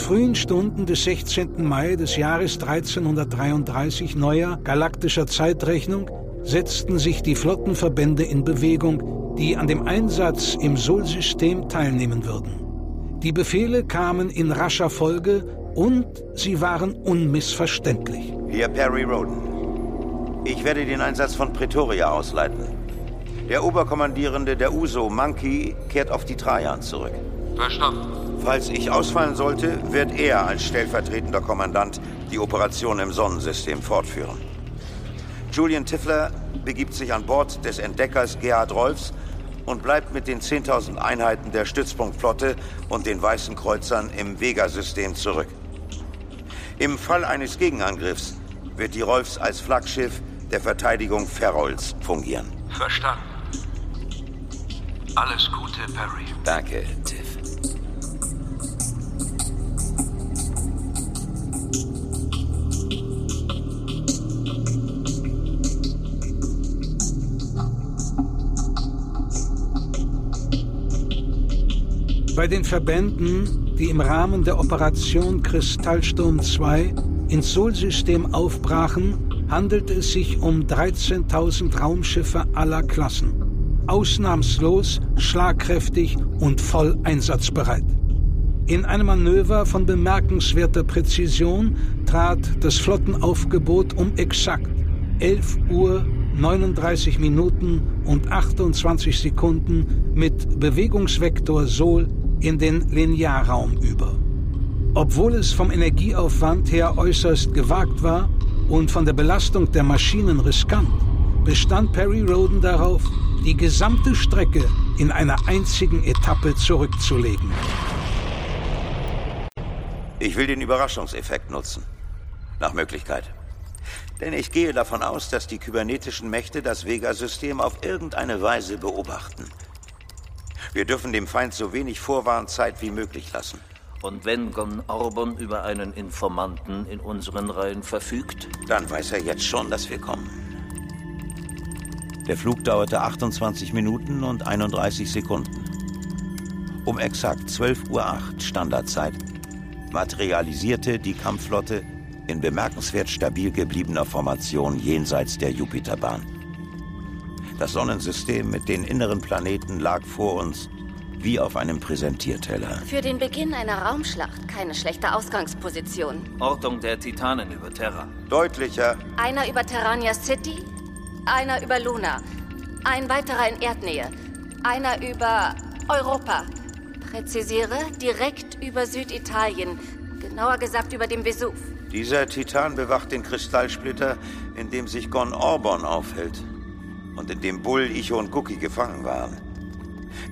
Frühen Stunden des 16. Mai des Jahres 1333 neuer galaktischer Zeitrechnung setzten sich die Flottenverbände in Bewegung, die an dem Einsatz im Sol-System teilnehmen würden. Die Befehle kamen in rascher Folge und sie waren unmissverständlich. Hier Perry Roden. Ich werde den Einsatz von Pretoria ausleiten. Der Oberkommandierende der USO, Monkey, kehrt auf die Trajan zurück. Verstanden. Falls ich ausfallen sollte, wird er als stellvertretender Kommandant die Operation im Sonnensystem fortführen. Julian Tiffler begibt sich an Bord des Entdeckers Gerhard Rolfs und bleibt mit den 10.000 Einheiten der Stützpunktflotte und den Weißen Kreuzern im Vega-System zurück. Im Fall eines Gegenangriffs wird die Rolfs als Flaggschiff der Verteidigung Ferrols fungieren. Verstanden. Alles Gute, Perry. Danke, Tiff. Bei den Verbänden, die im Rahmen der Operation Kristallsturm 2 ins Sol-System aufbrachen, handelte es sich um 13.000 Raumschiffe aller Klassen. Ausnahmslos, schlagkräftig und voll einsatzbereit. In einem Manöver von bemerkenswerter Präzision trat das Flottenaufgebot um exakt 11 Uhr 39 Minuten und 28 Sekunden mit Bewegungsvektor Sol in den Linearraum über. Obwohl es vom Energieaufwand her äußerst gewagt war und von der Belastung der Maschinen riskant, bestand Perry Roden darauf, die gesamte Strecke in einer einzigen Etappe zurückzulegen. Ich will den Überraschungseffekt nutzen. Nach Möglichkeit. Denn ich gehe davon aus, dass die kybernetischen Mächte das Vega-System auf irgendeine Weise beobachten. Wir dürfen dem Feind so wenig Vorwarnzeit wie möglich lassen. Und wenn Gon Orbon über einen Informanten in unseren Reihen verfügt? Dann weiß er jetzt schon, dass wir kommen. Der Flug dauerte 28 Minuten und 31 Sekunden. Um exakt 12.08 Uhr Standardzeit materialisierte die Kampfflotte in bemerkenswert stabil gebliebener Formation jenseits der Jupiterbahn. Das Sonnensystem mit den inneren Planeten lag vor uns wie auf einem Präsentierteller. Für den Beginn einer Raumschlacht keine schlechte Ausgangsposition. Ortung der Titanen über Terra. Deutlicher. Einer über Terrania City, einer über Luna, ein weiterer in Erdnähe, einer über Europa. Präzisiere, direkt über Süditalien, genauer gesagt über dem Vesuv. Dieser Titan bewacht den Kristallsplitter, in dem sich Gon Orbon aufhält und in dem Bull, Icho und Cookie gefangen waren.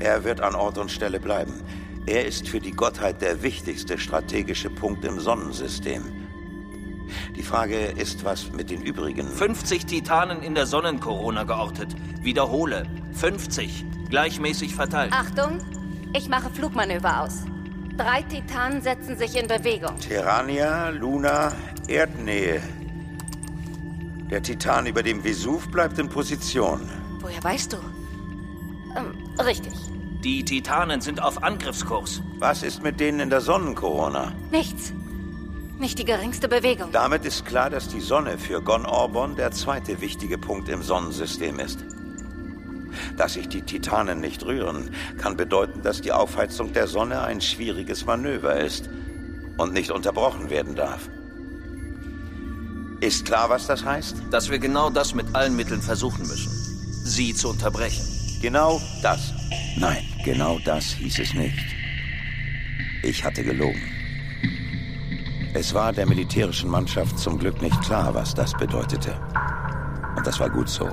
Er wird an Ort und Stelle bleiben. Er ist für die Gottheit der wichtigste strategische Punkt im Sonnensystem. Die Frage ist, was mit den übrigen... 50 Titanen in der Sonnenkorona geortet. Wiederhole. 50. Gleichmäßig verteilt. Achtung, ich mache Flugmanöver aus. Drei Titanen setzen sich in Bewegung. Terrania, Luna, Erdnähe. Der Titan über dem Vesuv bleibt in Position. Woher weißt du? Ähm, richtig. Die Titanen sind auf Angriffskurs. Was ist mit denen in der Sonnenkorona? Nichts. Nicht die geringste Bewegung. Damit ist klar, dass die Sonne für Gon Orbon der zweite wichtige Punkt im Sonnensystem ist. Dass sich die Titanen nicht rühren, kann bedeuten, dass die Aufheizung der Sonne ein schwieriges Manöver ist und nicht unterbrochen werden darf. Ist klar, was das heißt? Dass wir genau das mit allen Mitteln versuchen müssen. Sie zu unterbrechen. Genau das. Nein, genau das hieß es nicht. Ich hatte gelogen. Es war der militärischen Mannschaft zum Glück nicht klar, was das bedeutete. Und das war gut so.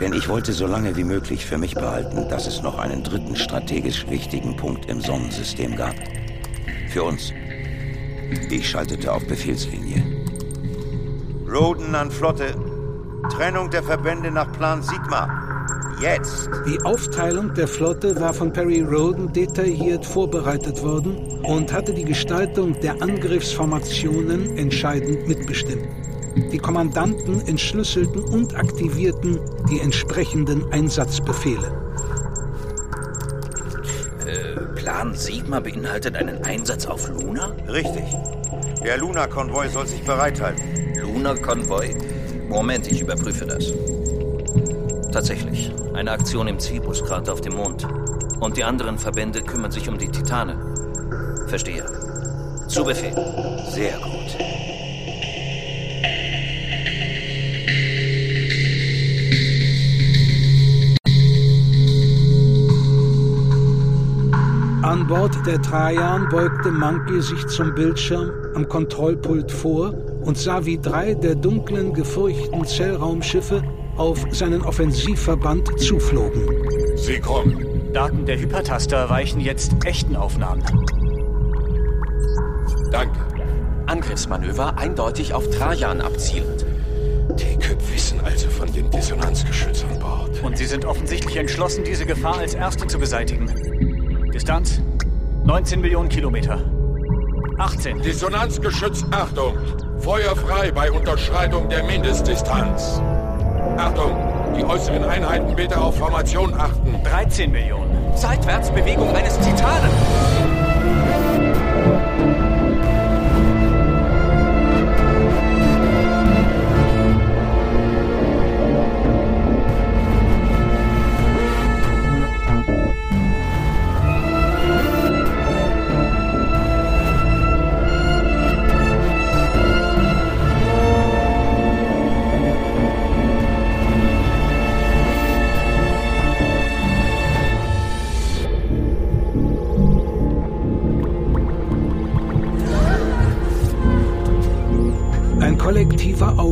Denn ich wollte so lange wie möglich für mich behalten, dass es noch einen dritten strategisch wichtigen Punkt im Sonnensystem gab. Für uns. Ich schaltete auf Befehlslinie. Roden an Flotte. Trennung der Verbände nach Plan Sigma. Jetzt. Die Aufteilung der Flotte war von Perry Roden detailliert vorbereitet worden und hatte die Gestaltung der Angriffsformationen entscheidend mitbestimmt. Die Kommandanten entschlüsselten und aktivierten die entsprechenden Einsatzbefehle. Äh, Plan Sigma beinhaltet einen Einsatz auf Luna? Richtig. Der Luna-Konvoi soll sich bereithalten. Luna-Konvoi? Moment, ich überprüfe das. Tatsächlich. Eine Aktion im Zibuskrater auf dem Mond. Und die anderen Verbände kümmern sich um die Titane. Verstehe. Zu Befehl. Sehr gut. An Bord der Trajan beugte Monkey sich zum Bildschirm am Kontrollpult vor und sah, wie drei der dunklen, gefurchten Zellraumschiffe auf seinen Offensivverband zuflogen. Sie kommen. Daten der Hypertaster weichen jetzt echten Aufnahmen. Danke. Angriffsmanöver eindeutig auf Trajan abzielend. Die Küpp wissen also von dem Dissonanzgeschütz an Bord. Und sie sind offensichtlich entschlossen, diese Gefahr als erste zu beseitigen. Distanz 19 Millionen Kilometer. 18. Dissonanzgeschütz, Achtung! Feuer frei bei Unterschreitung der Mindestdistanz. Achtung! Die äußeren Einheiten bitte auf Formation achten. 13 Millionen. Seitwärtsbewegung eines Titanen.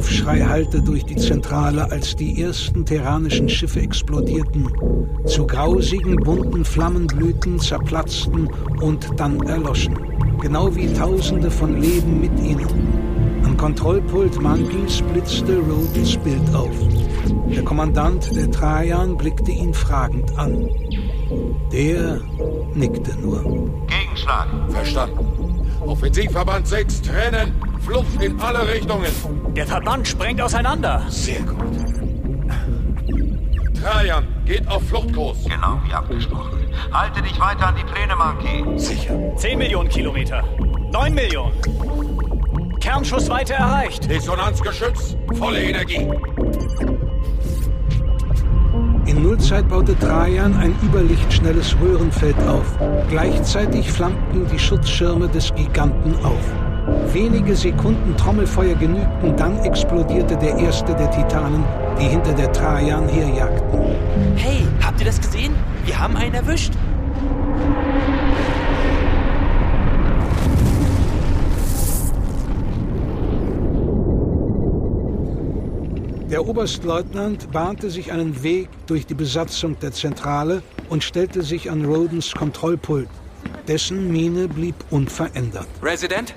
Aufschrei hallte durch die Zentrale, als die ersten terranischen Schiffe explodierten, zu grausigen, bunten Flammenblüten zerplatzten und dann erloschen. Genau wie Tausende von Leben mit ihnen. Am Kontrollpult Monkeys blitzte Rodens Bild auf. Der Kommandant der Trajan blickte ihn fragend an. Der nickte nur. Gegenschlag. Verstanden. Offensivverband 6 trennen. Flucht in alle Richtungen. Der Verband sprengt auseinander. Sehr gut. Trajan, geht auf Fluchtkurs. Genau wie abgesprochen. Halte dich weiter an die Pläne, Monkey. Sicher. 10 Millionen Kilometer. 9 Millionen. Kernschussweite erreicht. Dissonanzgeschütz, volle Energie. In Nullzeit baute Trajan ein überlichtschnelles Röhrenfeld auf. Gleichzeitig flammten die Schutzschirme des Giganten auf. Wenige Sekunden Trommelfeuer genügten, dann explodierte der erste der Titanen, die hinter der Trajan herjagten. Hey, habt ihr das gesehen? Wir haben einen erwischt. Der Oberstleutnant bahnte sich einen Weg durch die Besatzung der Zentrale und stellte sich an Rodens Kontrollpult. Dessen Miene blieb unverändert. Resident,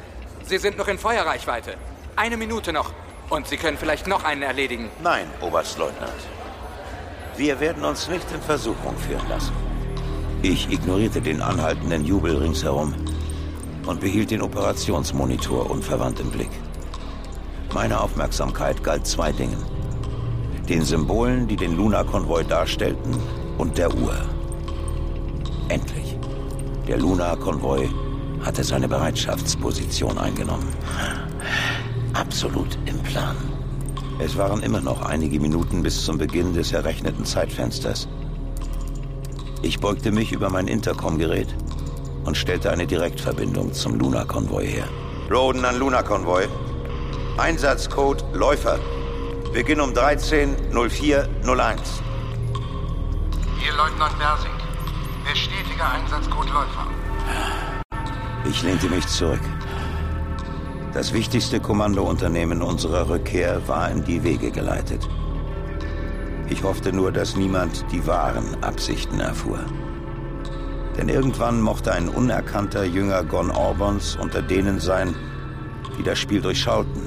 Sie sind noch in Feuerreichweite. Eine Minute noch. Und Sie können vielleicht noch einen erledigen. Nein, Oberstleutnant. Wir werden uns nicht in Versuchung führen lassen. Ich ignorierte den anhaltenden Jubel ringsherum und behielt den Operationsmonitor unverwandt im Blick. Meine Aufmerksamkeit galt zwei Dingen. Den Symbolen, die den Luna-Konvoi darstellten, und der Uhr. Endlich. Der Luna-Konvoi hatte seine Bereitschaftsposition eingenommen. Absolut im Plan. Es waren immer noch einige Minuten bis zum Beginn des errechneten Zeitfensters. Ich beugte mich über mein Intercom-Gerät und stellte eine Direktverbindung zum Luna-Konvoi her. Roden an Luna-Konvoi. Einsatzcode Läufer. Beginn um 13.04.01. Hier Leutnant Bersing. Bestätige Einsatzcode Läufer. Ich lehnte mich zurück. Das wichtigste Kommandounternehmen unserer Rückkehr war in die Wege geleitet. Ich hoffte nur, dass niemand die wahren Absichten erfuhr. Denn irgendwann mochte ein unerkannter jünger Gon Orbons unter denen sein, die das Spiel durchschauten.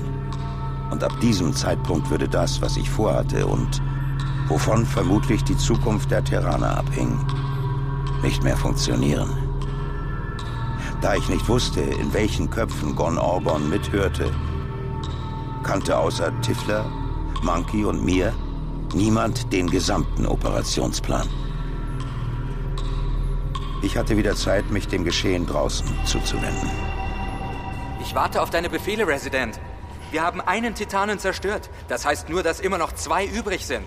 Und ab diesem Zeitpunkt würde das, was ich vorhatte und wovon vermutlich die Zukunft der Terraner abhing, nicht mehr funktionieren. Da ich nicht wusste, in welchen Köpfen Gon Orbon mithörte, kannte außer Tiffler, Monkey und mir niemand den gesamten Operationsplan. Ich hatte wieder Zeit, mich dem Geschehen draußen zuzuwenden. Ich warte auf deine Befehle, Resident. Wir haben einen Titanen zerstört. Das heißt nur, dass immer noch zwei übrig sind.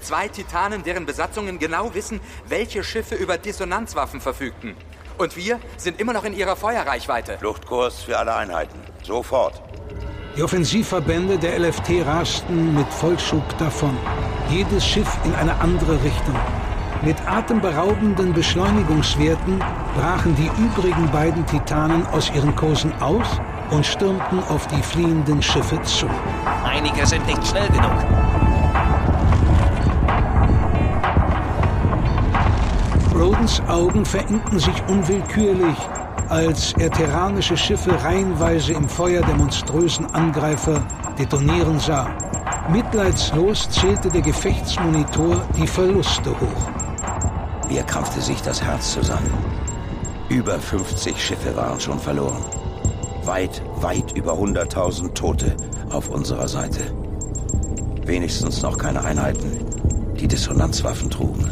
Zwei Titanen, deren Besatzungen genau wissen, welche Schiffe über Dissonanzwaffen verfügten. Und wir sind immer noch in ihrer Feuerreichweite. Fluchtkurs für alle Einheiten. Sofort. Die Offensivverbände der LFT rasten mit Vollschub davon. Jedes Schiff in eine andere Richtung. Mit atemberaubenden Beschleunigungswerten brachen die übrigen beiden Titanen aus ihren Kursen aus und stürmten auf die fliehenden Schiffe zu. Einige sind nicht schnell genug. Rodens Augen verengten sich unwillkürlich, als er terranische Schiffe reihenweise im Feuer der monströsen Angreifer detonieren sah. Mitleidslos zählte der Gefechtsmonitor die Verluste hoch. Mir krampfte sich das Herz zusammen. Über 50 Schiffe waren schon verloren. Weit, weit über 100.000 Tote auf unserer Seite. Wenigstens noch keine Einheiten, die Dissonanzwaffen trugen.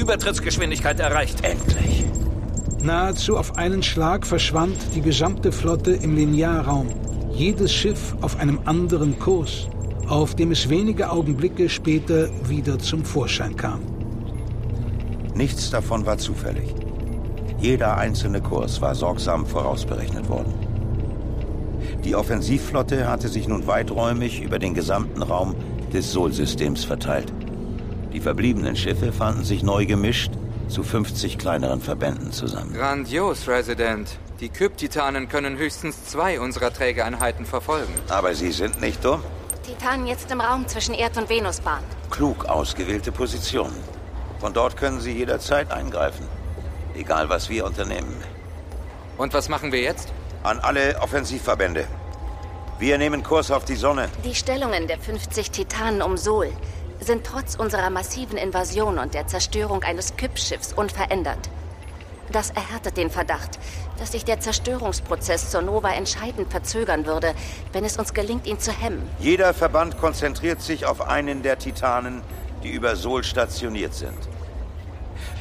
Übertrittsgeschwindigkeit erreicht. Endlich. Nahezu auf einen Schlag verschwand die gesamte Flotte im Linearraum. Jedes Schiff auf einem anderen Kurs, auf dem es wenige Augenblicke später wieder zum Vorschein kam. Nichts davon war zufällig. Jeder einzelne Kurs war sorgsam vorausberechnet worden. Die Offensivflotte hatte sich nun weiträumig über den gesamten Raum des Sol-Systems verteilt. Die verbliebenen Schiffe fanden sich neu gemischt zu 50 kleineren Verbänden zusammen. Grandios, Resident. Die Kyp-Titanen können höchstens zwei unserer Trägereinheiten verfolgen. Aber sie sind nicht dumm. Titan jetzt im Raum zwischen Erd- und Venusbahn. Klug ausgewählte Positionen. Von dort können sie jederzeit eingreifen. Egal, was wir unternehmen. Und was machen wir jetzt? An alle Offensivverbände. Wir nehmen Kurs auf die Sonne. Die Stellungen der 50 Titanen um Sol sind trotz unserer massiven Invasion und der Zerstörung eines Kyp-Schiffs unverändert. Das erhärtet den Verdacht, dass sich der Zerstörungsprozess zur Nova entscheidend verzögern würde, wenn es uns gelingt, ihn zu hemmen. Jeder Verband konzentriert sich auf einen der Titanen, die über Sol stationiert sind.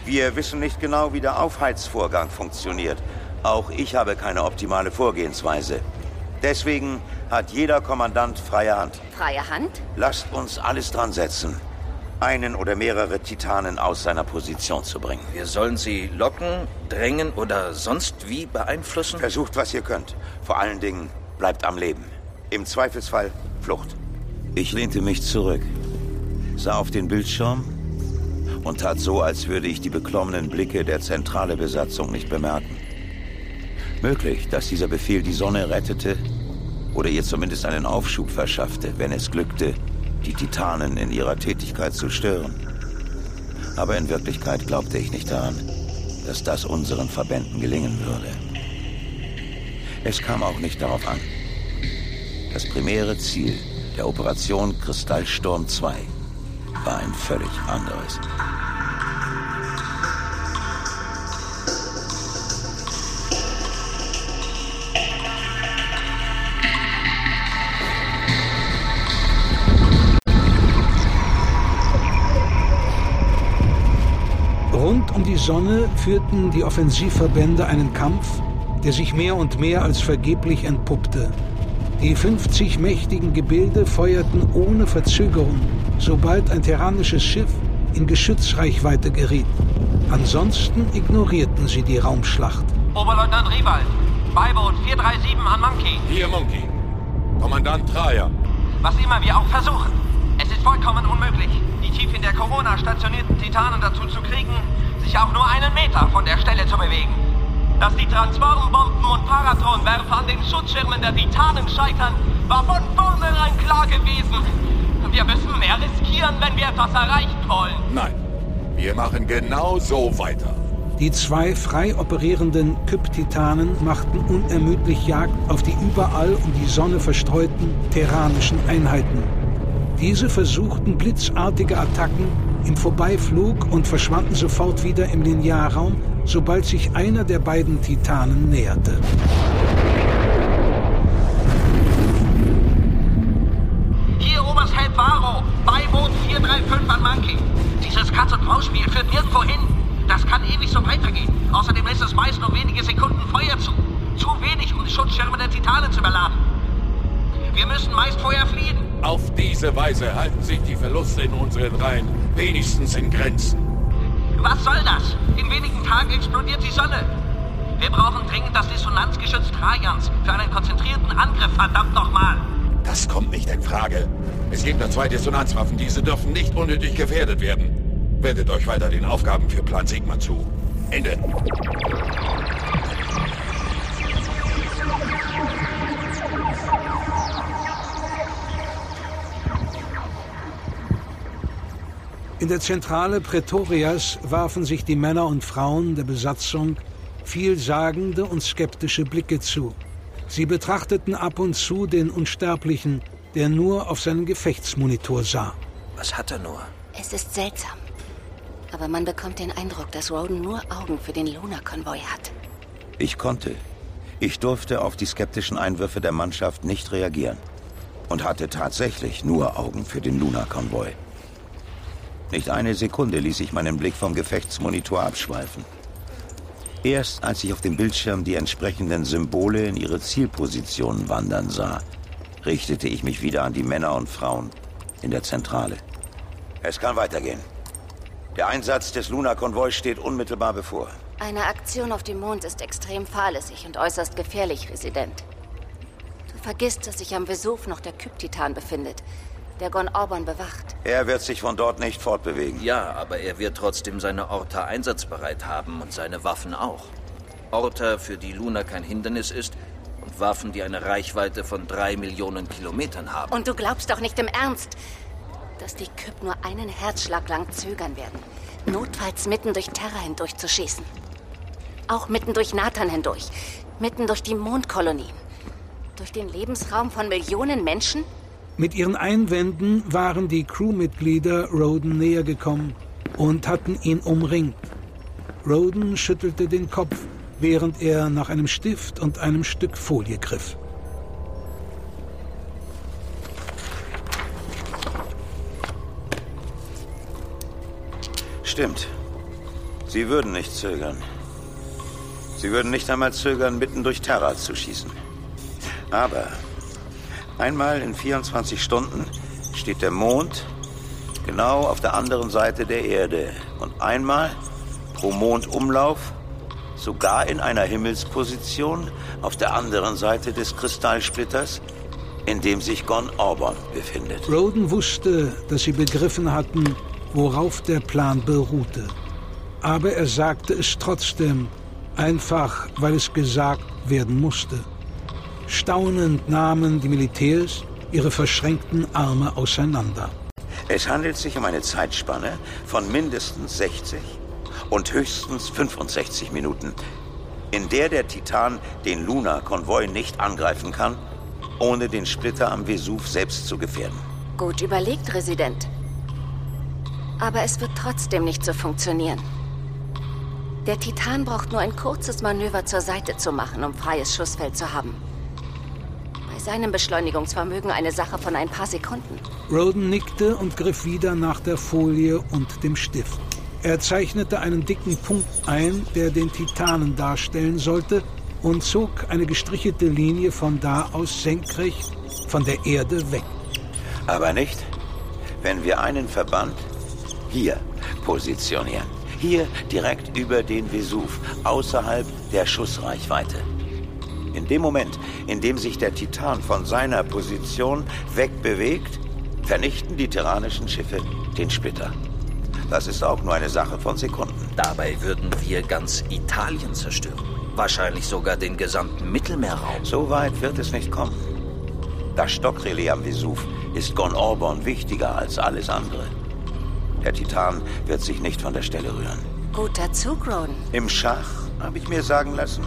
Wir wissen nicht genau, wie der Aufheizvorgang funktioniert. Auch ich habe keine optimale Vorgehensweise. Deswegen hat jeder Kommandant freie Hand. Freie Hand? Lasst uns alles dran setzen, einen oder mehrere Titanen aus seiner Position zu bringen. Wir sollen sie locken, drängen oder sonst wie beeinflussen? Versucht, was ihr könnt. Vor allen Dingen bleibt am Leben. Im Zweifelsfall Flucht. Ich lehnte mich zurück, sah auf den Bildschirm und tat so, als würde ich die beklommenen Blicke der zentrale Besatzung nicht bemerken. Möglich, dass dieser Befehl die Sonne rettete oder ihr zumindest einen Aufschub verschaffte, wenn es glückte, die Titanen in ihrer Tätigkeit zu stören. Aber in Wirklichkeit glaubte ich nicht daran, dass das unseren Verbänden gelingen würde. Es kam auch nicht darauf an. Das primäre Ziel der Operation Kristallsturm 2 war ein völlig anderes. Sonne führten die Offensivverbände einen Kampf, der sich mehr und mehr als vergeblich entpuppte. Die 50 mächtigen Gebilde feuerten ohne Verzögerung, sobald ein terranisches Schiff in Geschützreichweite geriet. Ansonsten ignorierten sie die Raumschlacht. Oberleutnant Riewald, Beiboot 437 an Monkey. Hier, Monkey. Kommandant Traja. Was immer wir auch versuchen, es ist vollkommen unmöglich, die tief in der Corona stationierten Titanen dazu zu kriegen, sich auch nur einen Meter von der Stelle zu bewegen. Dass die Transformbomben und Paratronwerfer an den Schutzschirmen der Titanen scheitern, war von vornherein klar gewesen. Wir müssen mehr riskieren, wenn wir etwas erreichen wollen. Nein, wir machen genau so weiter. Die zwei frei operierenden Kyp-Titanen machten unermüdlich Jagd auf die überall um die Sonne verstreuten terranischen Einheiten. Diese versuchten blitzartige Attacken im Vorbeiflug und verschwanden sofort wieder im Linearraum, sobald sich einer der beiden Titanen näherte. Hier Oberst Varo, Beiboot 435 an Monkey. Dieses Katz-und-Maus-Spiel führt nirgendwo hin. Das kann ewig so weitergehen. Außerdem lässt es meist nur wenige Sekunden Feuer zu. Zu wenig, um die Schutzschirme der Titanen zu überladen. Wir müssen meist vorher fliehen. Auf diese Weise halten sich die Verluste in unseren Reihen wenigstens in Grenzen. Was soll das? In wenigen Tagen explodiert die Sonne. Wir brauchen dringend das Dissonanzgeschütz Trajans für einen konzentrierten Angriff, verdammt nochmal. Das kommt nicht in Frage. Es gibt nur zwei Dissonanzwaffen. Diese dürfen nicht unnötig gefährdet werden. Wendet euch weiter den Aufgaben für Plan Sigma zu. Ende. In der Zentrale Pretorias warfen sich die Männer und Frauen der Besatzung vielsagende und skeptische Blicke zu. Sie betrachteten ab und zu den Unsterblichen, der nur auf seinen Gefechtsmonitor sah. Was hat er nur? Es ist seltsam. Aber man bekommt den Eindruck, dass Roden nur Augen für den Luna-Konvoi hat. Ich konnte. Ich durfte auf die skeptischen Einwürfe der Mannschaft nicht reagieren. Und hatte tatsächlich nur Augen für den Luna-Konvoi. Nicht eine Sekunde ließ ich meinen Blick vom Gefechtsmonitor abschweifen. Erst als ich auf dem Bildschirm die entsprechenden Symbole in ihre Zielpositionen wandern sah, richtete ich mich wieder an die Männer und Frauen in der Zentrale. Es kann weitergehen. Der Einsatz des Luna-Konvois steht unmittelbar bevor. Eine Aktion auf dem Mond ist extrem fahrlässig und äußerst gefährlich, Resident. Du vergisst, dass sich am Vesuv noch der Kyptitan befindet, der Gon Orban bewacht. Er wird sich von dort nicht fortbewegen. Ja, aber er wird trotzdem seine Orta einsatzbereit haben und seine Waffen auch. Orta, für die Luna kein Hindernis ist, und Waffen, die eine Reichweite von drei Millionen Kilometern haben. Und du glaubst doch nicht im Ernst, dass die Kyp nur einen Herzschlag lang zögern werden, notfalls mitten durch Terra hindurch zu schießen. Auch mitten durch Nathan hindurch, mitten durch die Mondkolonien, durch den Lebensraum von Millionen Menschen? Mit ihren Einwänden waren die Crewmitglieder Roden näher gekommen und hatten ihn umringt. Roden schüttelte den Kopf, während er nach einem Stift und einem Stück Folie griff. Stimmt. Sie würden nicht zögern. Sie würden nicht einmal zögern, mitten durch Terra zu schießen. Aber einmal in 24 Stunden steht der Mond genau auf der anderen Seite der Erde. Und einmal pro Mondumlauf sogar in einer Himmelsposition auf der anderen Seite des Kristallsplitters, in dem sich Gon Orban befindet. Roden wusste, dass sie begriffen hatten, worauf der Plan beruhte. Aber er sagte es trotzdem, einfach weil es gesagt werden musste. Staunend nahmen die Militärs ihre verschränkten Arme auseinander. Es handelt sich um eine Zeitspanne von mindestens 60 und höchstens 65 Minuten, in der der Titan den Luna-Konvoi nicht angreifen kann, ohne den Splitter am Vesuv selbst zu gefährden. Gut überlegt, Resident. Aber es wird trotzdem nicht so funktionieren. Der Titan braucht nur ein kurzes Manöver zur Seite zu machen, um freies Schussfeld zu haben. Bei seinem Beschleunigungsvermögen eine Sache von ein paar Sekunden. Roden nickte und griff wieder nach der Folie und dem Stift. Er zeichnete einen dicken Punkt ein, der den Titanen darstellen sollte, und zog eine gestrichelte Linie von da aus senkrecht von der Erde weg. Aber nicht, wenn wir einen Verband hier positionieren. Hier direkt über den Vesuv, außerhalb der Schussreichweite. In dem Moment, in dem sich der Titan von seiner Position wegbewegt, vernichten die terranischen Schiffe den Splitter. Das ist auch nur eine Sache von Sekunden. Dabei würden wir ganz Italien zerstören. Wahrscheinlich sogar den gesamten Mittelmeerraum. So weit wird es nicht kommen. Das Stockrelais am Vesuv ist Gon Orban wichtiger als alles andere. Der Titan wird sich nicht von der Stelle rühren. Guter Zug, Roden. Im Schach, habe ich mir sagen lassen,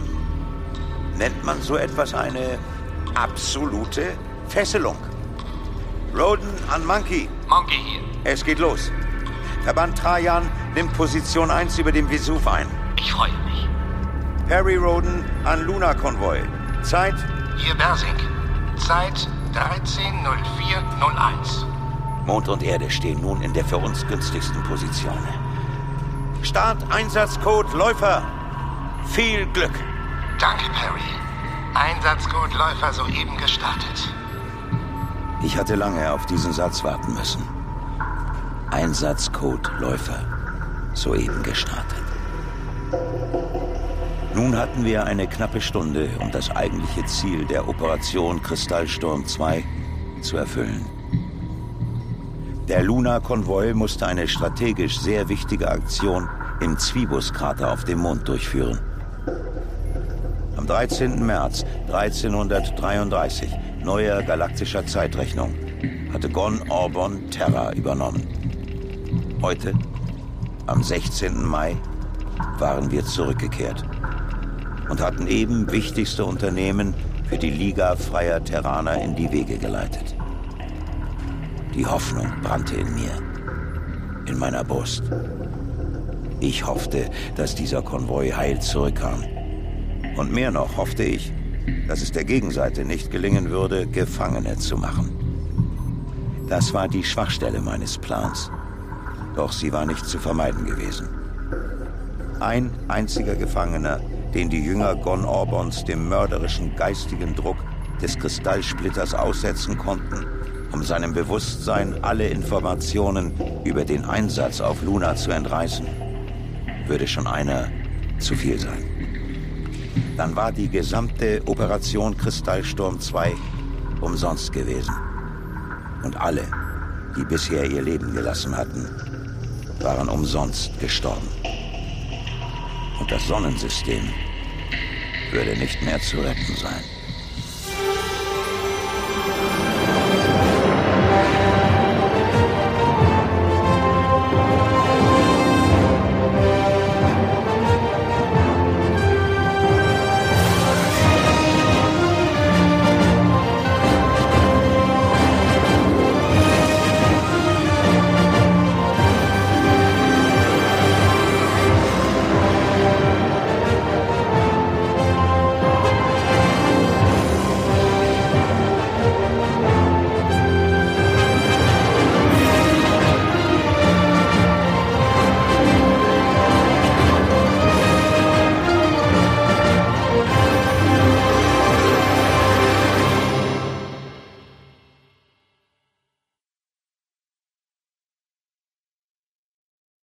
nennt man so etwas eine absolute Fesselung. Roden an Monkey. Monkey hier. Es geht los. Verband Trajan nimmt Position 1 über dem Vesuv ein. Ich freue mich. Perry Roden an Luna-Konvoi. Zeit? Hier Bersing. Zeit 13.04.01. Mond und Erde stehen nun in der für uns günstigsten Position. Start Einsatzcode Läufer. Viel Glück. Danke, Perry. Einsatzcode Läufer soeben gestartet. Ich hatte lange auf diesen Satz warten müssen. Einsatzcode Läufer. Soeben gestartet. Nun hatten wir eine knappe Stunde, um das eigentliche Ziel der Operation Kristallsturm 2 zu erfüllen. Der Luna-Konvoi musste eine strategisch sehr wichtige Aktion im Zwibus-Krater auf dem Mond durchführen. Am 13. März 1333, neuer galaktischer Zeitrechnung, hatte Gon Orbon Terra übernommen. Heute, am 16. Mai, waren wir zurückgekehrt und hatten eben wichtigste Unternehmen für die Liga freier Terraner in die Wege geleitet. Die Hoffnung brannte in mir, in meiner Brust. Ich hoffte, dass dieser Konvoi heil zurückkam. Und mehr noch hoffte ich, dass es der Gegenseite nicht gelingen würde, Gefangene zu machen. Das war die Schwachstelle meines Plans. Doch sie war nicht zu vermeiden gewesen. Ein einziger Gefangener, den die Jünger Gon Orbons dem mörderischen geistigen Druck des Kristallsplitters aussetzen konnten, um seinem Bewusstsein alle Informationen über den Einsatz auf Luna zu entreißen, würde schon einer zu viel sein. Dann war die gesamte Operation Kristallsturm 2 umsonst gewesen. Und alle, die bisher ihr Leben gelassen hatten, waren umsonst gestorben. Und das Sonnensystem würde nicht mehr zu retten sein.